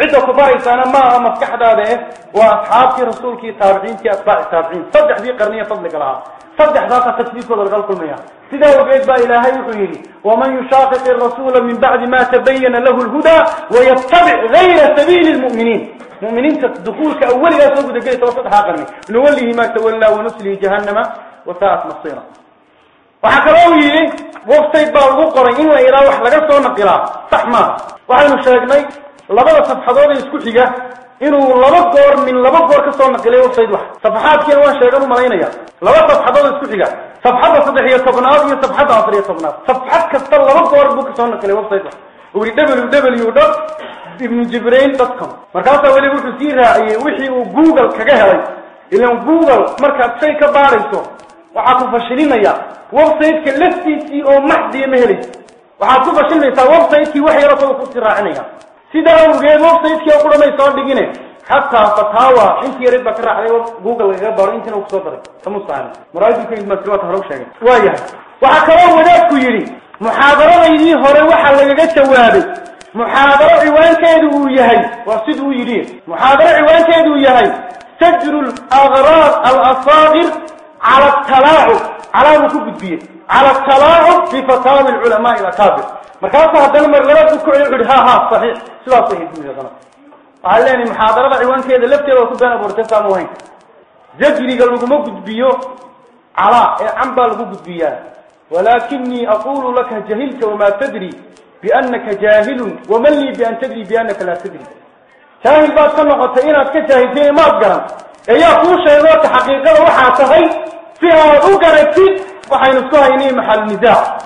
عدة كبار إنسانا ما مفكح هذا إيه؟ وأصحابك رسولك تابعينك أتباع تابعين. صدح بي قرنية فضلك لها. صدح ذاك تشريك وذلقلك المياه سيدا وقيد با إلهي وخيري ومن يشاقق الرسول من بعد ما تبين له الهدى ويتبع غير سبيل المؤمنين. مؤمنين تدخول كأول يا سوق دقي توسط حاقني نوله ما تولى ونسله جهنم وساءت مصيره وحكروه وقت يبقى القرى إنه إلى وحلى قصر مقراء صح ما وحلم الشاجمي لبدا صفحاته يسكوشيك إنه لبقر من لبقر قصر مقراء وصيد وحد صفحات كانوا شاجموا ملايين يا. لبدا صفحاته يسكوشيك صفحات صدحية صبنات هي صفحات عصرية صبنات صفحات كتل لبقر بوك صفحاته يسكوشيك وري دبليو دبليو دب ibnu jibrail dot com markaasaa weliba wuxuu sii raaciyey wixii uu google kaga helay ilan google markaad shay ka baadhayso waxaa ku fashilinaya websiteka laftiisii oo maxdiya ma helaysa waxaad ku fashilinaysaa websitekii wax yaro saba kusii raacinaya sidaa awgeed websitekii oo kudhamay soo dhigine xataa fatawa intii yarid baa ka raacday google lagaga baaro intiina u kusoo daray kamustaani maraadulkamasriwaata hore u sheegay waa yahay waxaa kaloo wadaadku yidhi muxaadaradeydii hore waxaa lagaga jawaabay محاضرة عوان كيدو يهي. وصده يريد. محاضرة عوان كيدو يهي. سجل الأغراض الأصادر على التلاعب. على وكوب الدين. على التلاعب في فتاوى العلماء الأكابر. مركز هذا المغرب بكوعي عدها ها صحيح. سلا صحيح دون يا ظنب قال لي محاضرة عوان كيدو لفتي وصدنا بورتسا موهين جدري قال لكم مكوب بيو. على عمبال مكوب بيان ولكني أقول لك جهلت وما تدري. بأنك جاهل ومن لي بأن تدري بأنك لا تدري. شاهد بات كما قلت إن أتك جاهد بي ما أتقرم إياه فوش إذاك حقيقة وحاتهي فيها أوقر أكيد وحينفتها إني محل نزاع.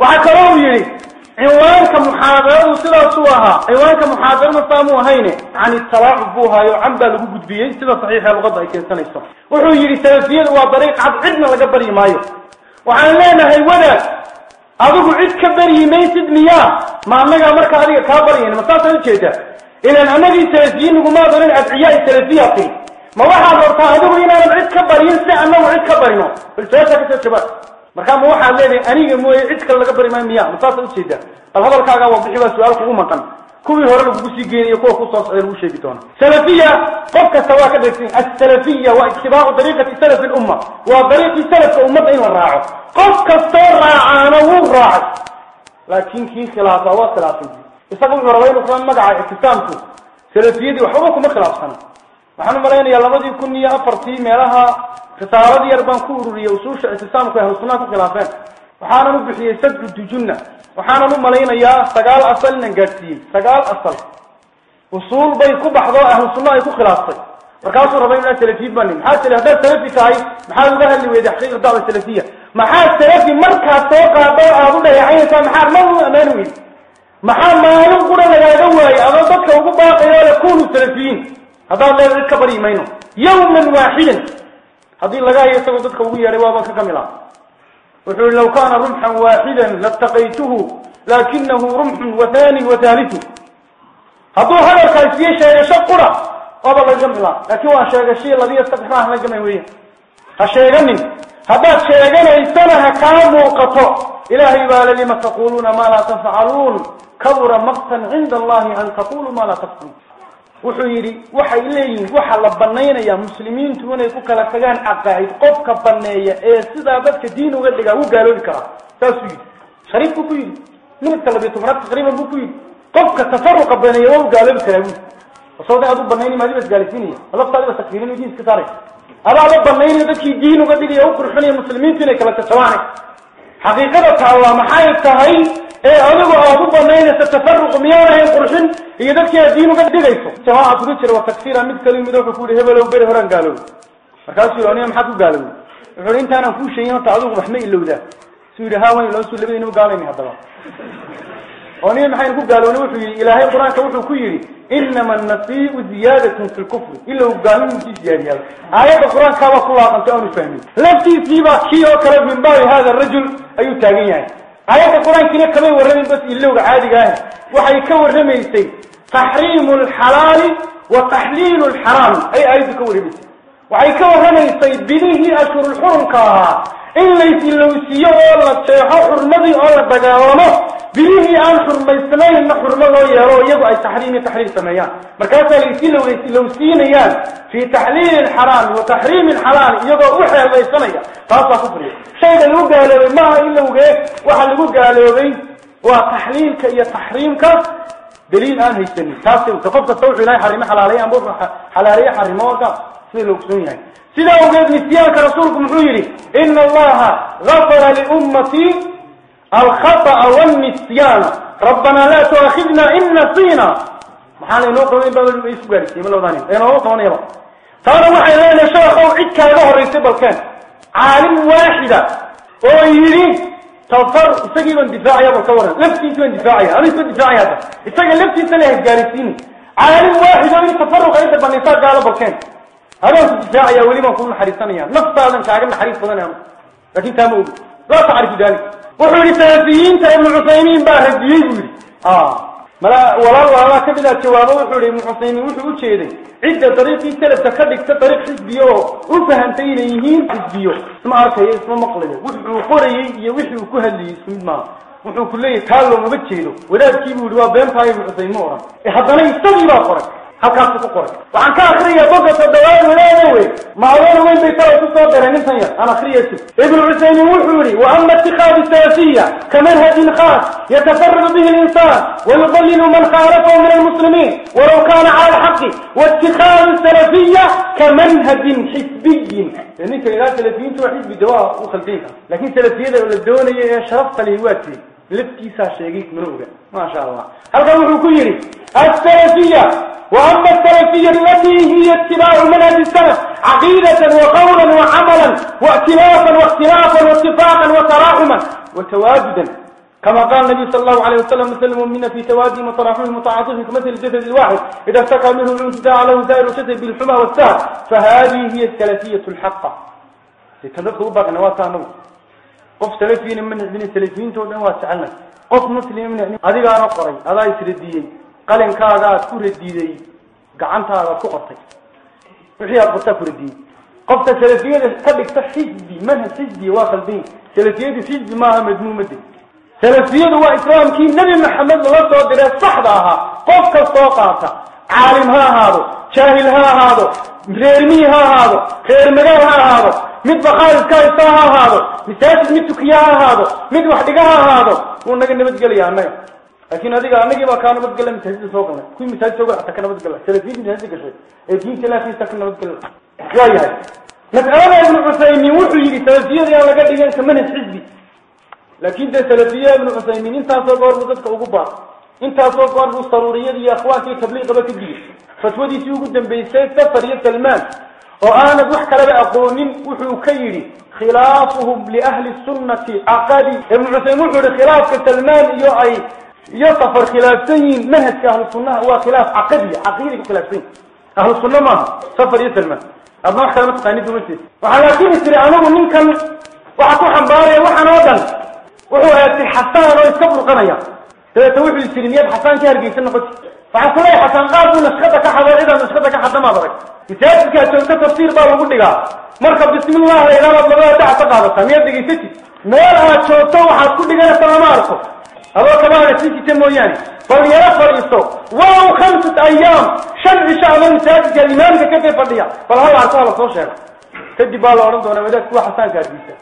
وحكروا يعني. يلي محاضر محاضرة وصلا سواها. عوانك محاضرة مصاموها هينة. عن التراغ بوها وعمدة لقود بيه. سبا صحيحة وغضها هيك سنة يصف وحو يلي سلسية وطريق عبد عدنا لقبل إيمايه وعلينا هاي adigu cid ka baryi maysid miyaa? Ma annagaa marka adiga kaa baryayna ma saasaad u jeedaa ilan annagii salafiyiin nugumaad oran adciyaai salafiyatin ma waxaad hortaa adigu inaanan cid ka baryin si annagu cid ka barino? Bal su'aasha ka soo jawaab. Markaa ma waxaad leedahay aniga mooye cid kale laga bari maayo miya ma saasa u jeedaa bal hadalkaagaa wabixi baa su'aal kugu maqan كوي هرب بسي جيني كوي خصوص أهل وشي بيتونا. سلفية قبك السواكة درسين السلفية واتباع طريقة سلف الأمة. وطريقة سلف الأمة أين الراعي قبك السراع أنا وراعي لكن كي خلاصة وخلاصة دي. استقبل مروين أخرى مقع اتسامته سلفية دي وحبكم خلاصة وحنو مرين يلا بدي كني أفرتي ميلها. قطارة دي أربان كوروري وصوش اتسامك أهل الصناك خلافين وحانا نبحي سد الدجنة. Waxaanan u malaynayaa sagaal asal inaan gaadhsiiyey sagaal asal usuul bay ku baxdo ahlu sunna ay ku khilaaftay markaasuu rabay inaa salafiyiin baa nin maxaa sala haddaad salafi tahay maxaad uga hadli weyday xaqiiqa dacwa salafiya maxaa salafi markaad soo qaado aad u dhayacaynaysaa maxaa mar u ammaan weyday maxaa maalin qura lagaaga waayey adoo dadka ugu baaqayo le kunu salafiyiin haddaad leeda cid ka baryi mayno yawman waaxidan haddii laga hayo isagoo dadka ugu yeedhay waabaan ka kamil ah وحول لو كان رمحا واحدا لاتقيته لكنه رمح وثاني وثالث هذو هذا الكيسية شيء شقرة هذا الله جمع الله لكن هو الشيء الشيء الذي يستقرأه من الجمع وليه هالشيء غني. هذا الشيء غني. إستنها كان موقطع إلهي بالا لما تقولون ما لا تفعلون. كبر مقتا عند الله أن تقولوا ما لا تفعلون. Wuxuu yidhi waxay leeyihiin waxa la banaynaya muslimiintu inay ku kala tagaan caqaa'id qofka baneeya ee sidaa dadka diin uga dhigaa wuu gaaloobi karaa. Saasuu yidhi. Shariif buu ku yidhi. Minidka labiyo tobnaad taqriiban buu ku yidhi. Qofka tafaruqa baneeya waa u gaaloobi karaa bui sawda aad u banayni maadiba isgaalisiinaya laftaadiba takfiirin diin iska saaraysa adaa la banaynayo dadkii diin uga dhigaya u qurxinaya muslimiintu inay kala tajabaane xaqiiqada taallaa maxay tahay ee adigu aad u banaynaysa tafaruqu miyaan ahayn qurxin iyo dadkii aad diin uga dhigayso jamaaca kuga jira waa takfiira mid kali mid wuxuu ku yihi hebelow beri horaan gaaloobi markaasuu yihi aniga maxaad ku gaalowday wuxuu yihi intaanan kuu sheegin horta adigu wax ma ilowdaa suu yidhi ha wayn loosu labadayna gaalayna haddaba oo niga maxaynu ku gaalownay wuxuu yihi ilaahay qur-aanka wuxuu ku yidhi inama annasiiu ziyaadatun fi lkufri ilow gaaliminkii ziyaadiyaa aayadda qur-aankaabaa ku laaqantay aanu fahmin laftiisiiba kii oo kale min baabi hada rajul ayuu taagan yahay آيات القرآن كنا كمي ورمين بس إلا وعادي قاهي وحي كورن ميسي تحريم الحلال وتحليل الحرام أي آيات كورن ميسي وحي كورن ميسي بديه أشهر الحرم كاها إن ليس اللوسية والله تشيحة حرمضي أولا بقاوما بليه آل حرميسنين إن حرمضي يرويض أي تحريم تحريم سميان مركزة ليس اللوسية في تحليل الحرام وتحريم الحرام يضع أوحي الله يسمي فأصلا كفري. شيء اللي قال له ما إلا وقال وحال اللي قال له وتحليلك إيا تحريمك دليل آل هيسنين تاسي وتفضل التوحي لا يحرمي حلالي أمور حلالي حرموك سيلوكسوني سيدا أوقات نسيانك رسولكم حيري إن الله غفر لأمتي الخطأ والنسيان ربنا لا تؤاخذنا إن نسينا محانا ينوقعوا إن بابا يسوك عليك يمال الله ظانين إينا هو طواني الله طالا واحد لا يشاق أو عكا يظهر يسيب الكان عالم واحدة ويري تفر استقيبا دفاعي أبا كورا لبسي أنتوا دفاعي أنا استقيبا دفاعي هذا استقيبا لبسي أنتوا لها الجارسين عالم واحد ويري تفرق عيسا بالنساء قال أبا هذا الداعي ولي ما يكون حريصانيا نفسا لن تعلم حريص فضانهم لكن تامود لا تعرف ذلك. وحول السلفيين تأم العثيمين باهر الديوري آه. ملا ولا ولا كبلا جواب وحول المحسنين وحول شيئين عدة طريق السلف تكلك تطريق حزبيو وفهمتين يهين حزبيو اسم عركي اسم مقلد وحول قري يوحول كهل لي اسم ما. وحول كله يتعلم وبتشيله ولا تكيبوا دواب بين فايب العثيمين مورا إحضانا يستغيبا قرأ halkaasu ku qoray waxaan ka akriyaa boga toddobaad wadaada wey macdoona weyn bay kala ku soo dareen nintan yar aan akriyayso ibnu cusaymiin wuxuu yihi wa ama itikaadu salafiya kamanhajin khaas yatafaradu bihi linsaan wayudalilu man khaalafahu min almuslimiin walaw kana cala alxaqi waitikaadu salafiya kamanhajin xisbiyin ninka ilaa salafiyiintu waa xisbi de waa u khaldaynka lakin salafiyada la doonayo ee sharafta lihi waa tii sheegay mana oga maasha allah halkan wuxuu ku yidhi asalafiya وأما السلفية التي هي اتباع منهج السلف عقيدة وقولا وعملا وائتلافا واختلافا واتفاقا وتراحما وتواجدا. كما قال النبي صلى الله عليه وسلم مثل المؤمنين في توادهم وتراحمهم وتعاطفهم كمثل الجسد الواحد. إذا اشتكى منه الانتداع له سائر الجسد بالحمى والسهر. فهذه هي السلفية الحقة. تنقل بقى نواتها نمو qof salafiina ma nicbinin salafiyiinta oo dhan waa jecelnay qof muslim ma nicbin adigaana qoray adaa isradiyey qalinkaagaad ku radiiday gacantaadaad ku qortay wixii aad qortaa ku radiyey qofka salafiyada ka dhigta xisbi manhaj xisbiya waa khaldan salafiyadu xisbi maaha madmuumada salafiyadu waa islaamkii nebi maxamed lala soo diray saxda ahaa qof kastoo qaata caalim ha ahaado jaahil ha ahaado reermii ha ahaado reer magaal ha ahaado mid bakhaaliska haysta ha ahaado masaajid mid tukiya ha ahaado mid wax dhiga ha ahaado wuu naga nabadgelaya annaga. Laakiin adiga anagii baa kaa nabadgela masaajida soo galnay. Kuwii masaajid soo gala ka nabadgela salafiyadii masaajida gashay ee diinta ilaahiisa ka nabadgela waa yahay. Mas'alada ibnu cusaymiin wuxuu yidhi salafiyada laga dhigan ka manhaj xisbi. Laakiin dee salafiya ibnu cusaymiin intaasoo goor buu dadka ugu baar intaasoo goor buu saruuriyada iyo akhwaanka iyo tabliiqaba ka digay fatwadiisii ugu dambeysay safar iyo salmaan وأنا بحكة لأقونين وحو كيري خلافهم لأهل السنة عقدي ابن عثيم وحو لخلافك سلمان يعي يطفر خلافين منهج أهل السنة هو خلاف عقادي عقيري خلافين أهل السنة ما صفر يا سلمان أبنى حكة لما تتعني وعلى وحلاكين سري أنا ومن كان وحطوح مباري وحنا ودن وحو أتي حسان ويسكبر قنية ثلاثة وحو السلميات حسان كهر جيسان نقصي ka xado cidaa nashqada ka xada maad arag masaajidkaa joogta tafsiir baa lagu dhigaa marka bismillah la idhaadaad labada dac ka qaadataa miyaad dhegaysatid meel aad joogto waxaad ku dhiganaysa lama arko adoo kabaana sii jita mooyaane bal yaro fadhiiso walow khamsat ayaam shan cisho ama masaajidka imaamka kadib fadhiya bal hal arko hala soo sheega kadib baa la odhan doonaa wadaadku waa xasaanka hargeysa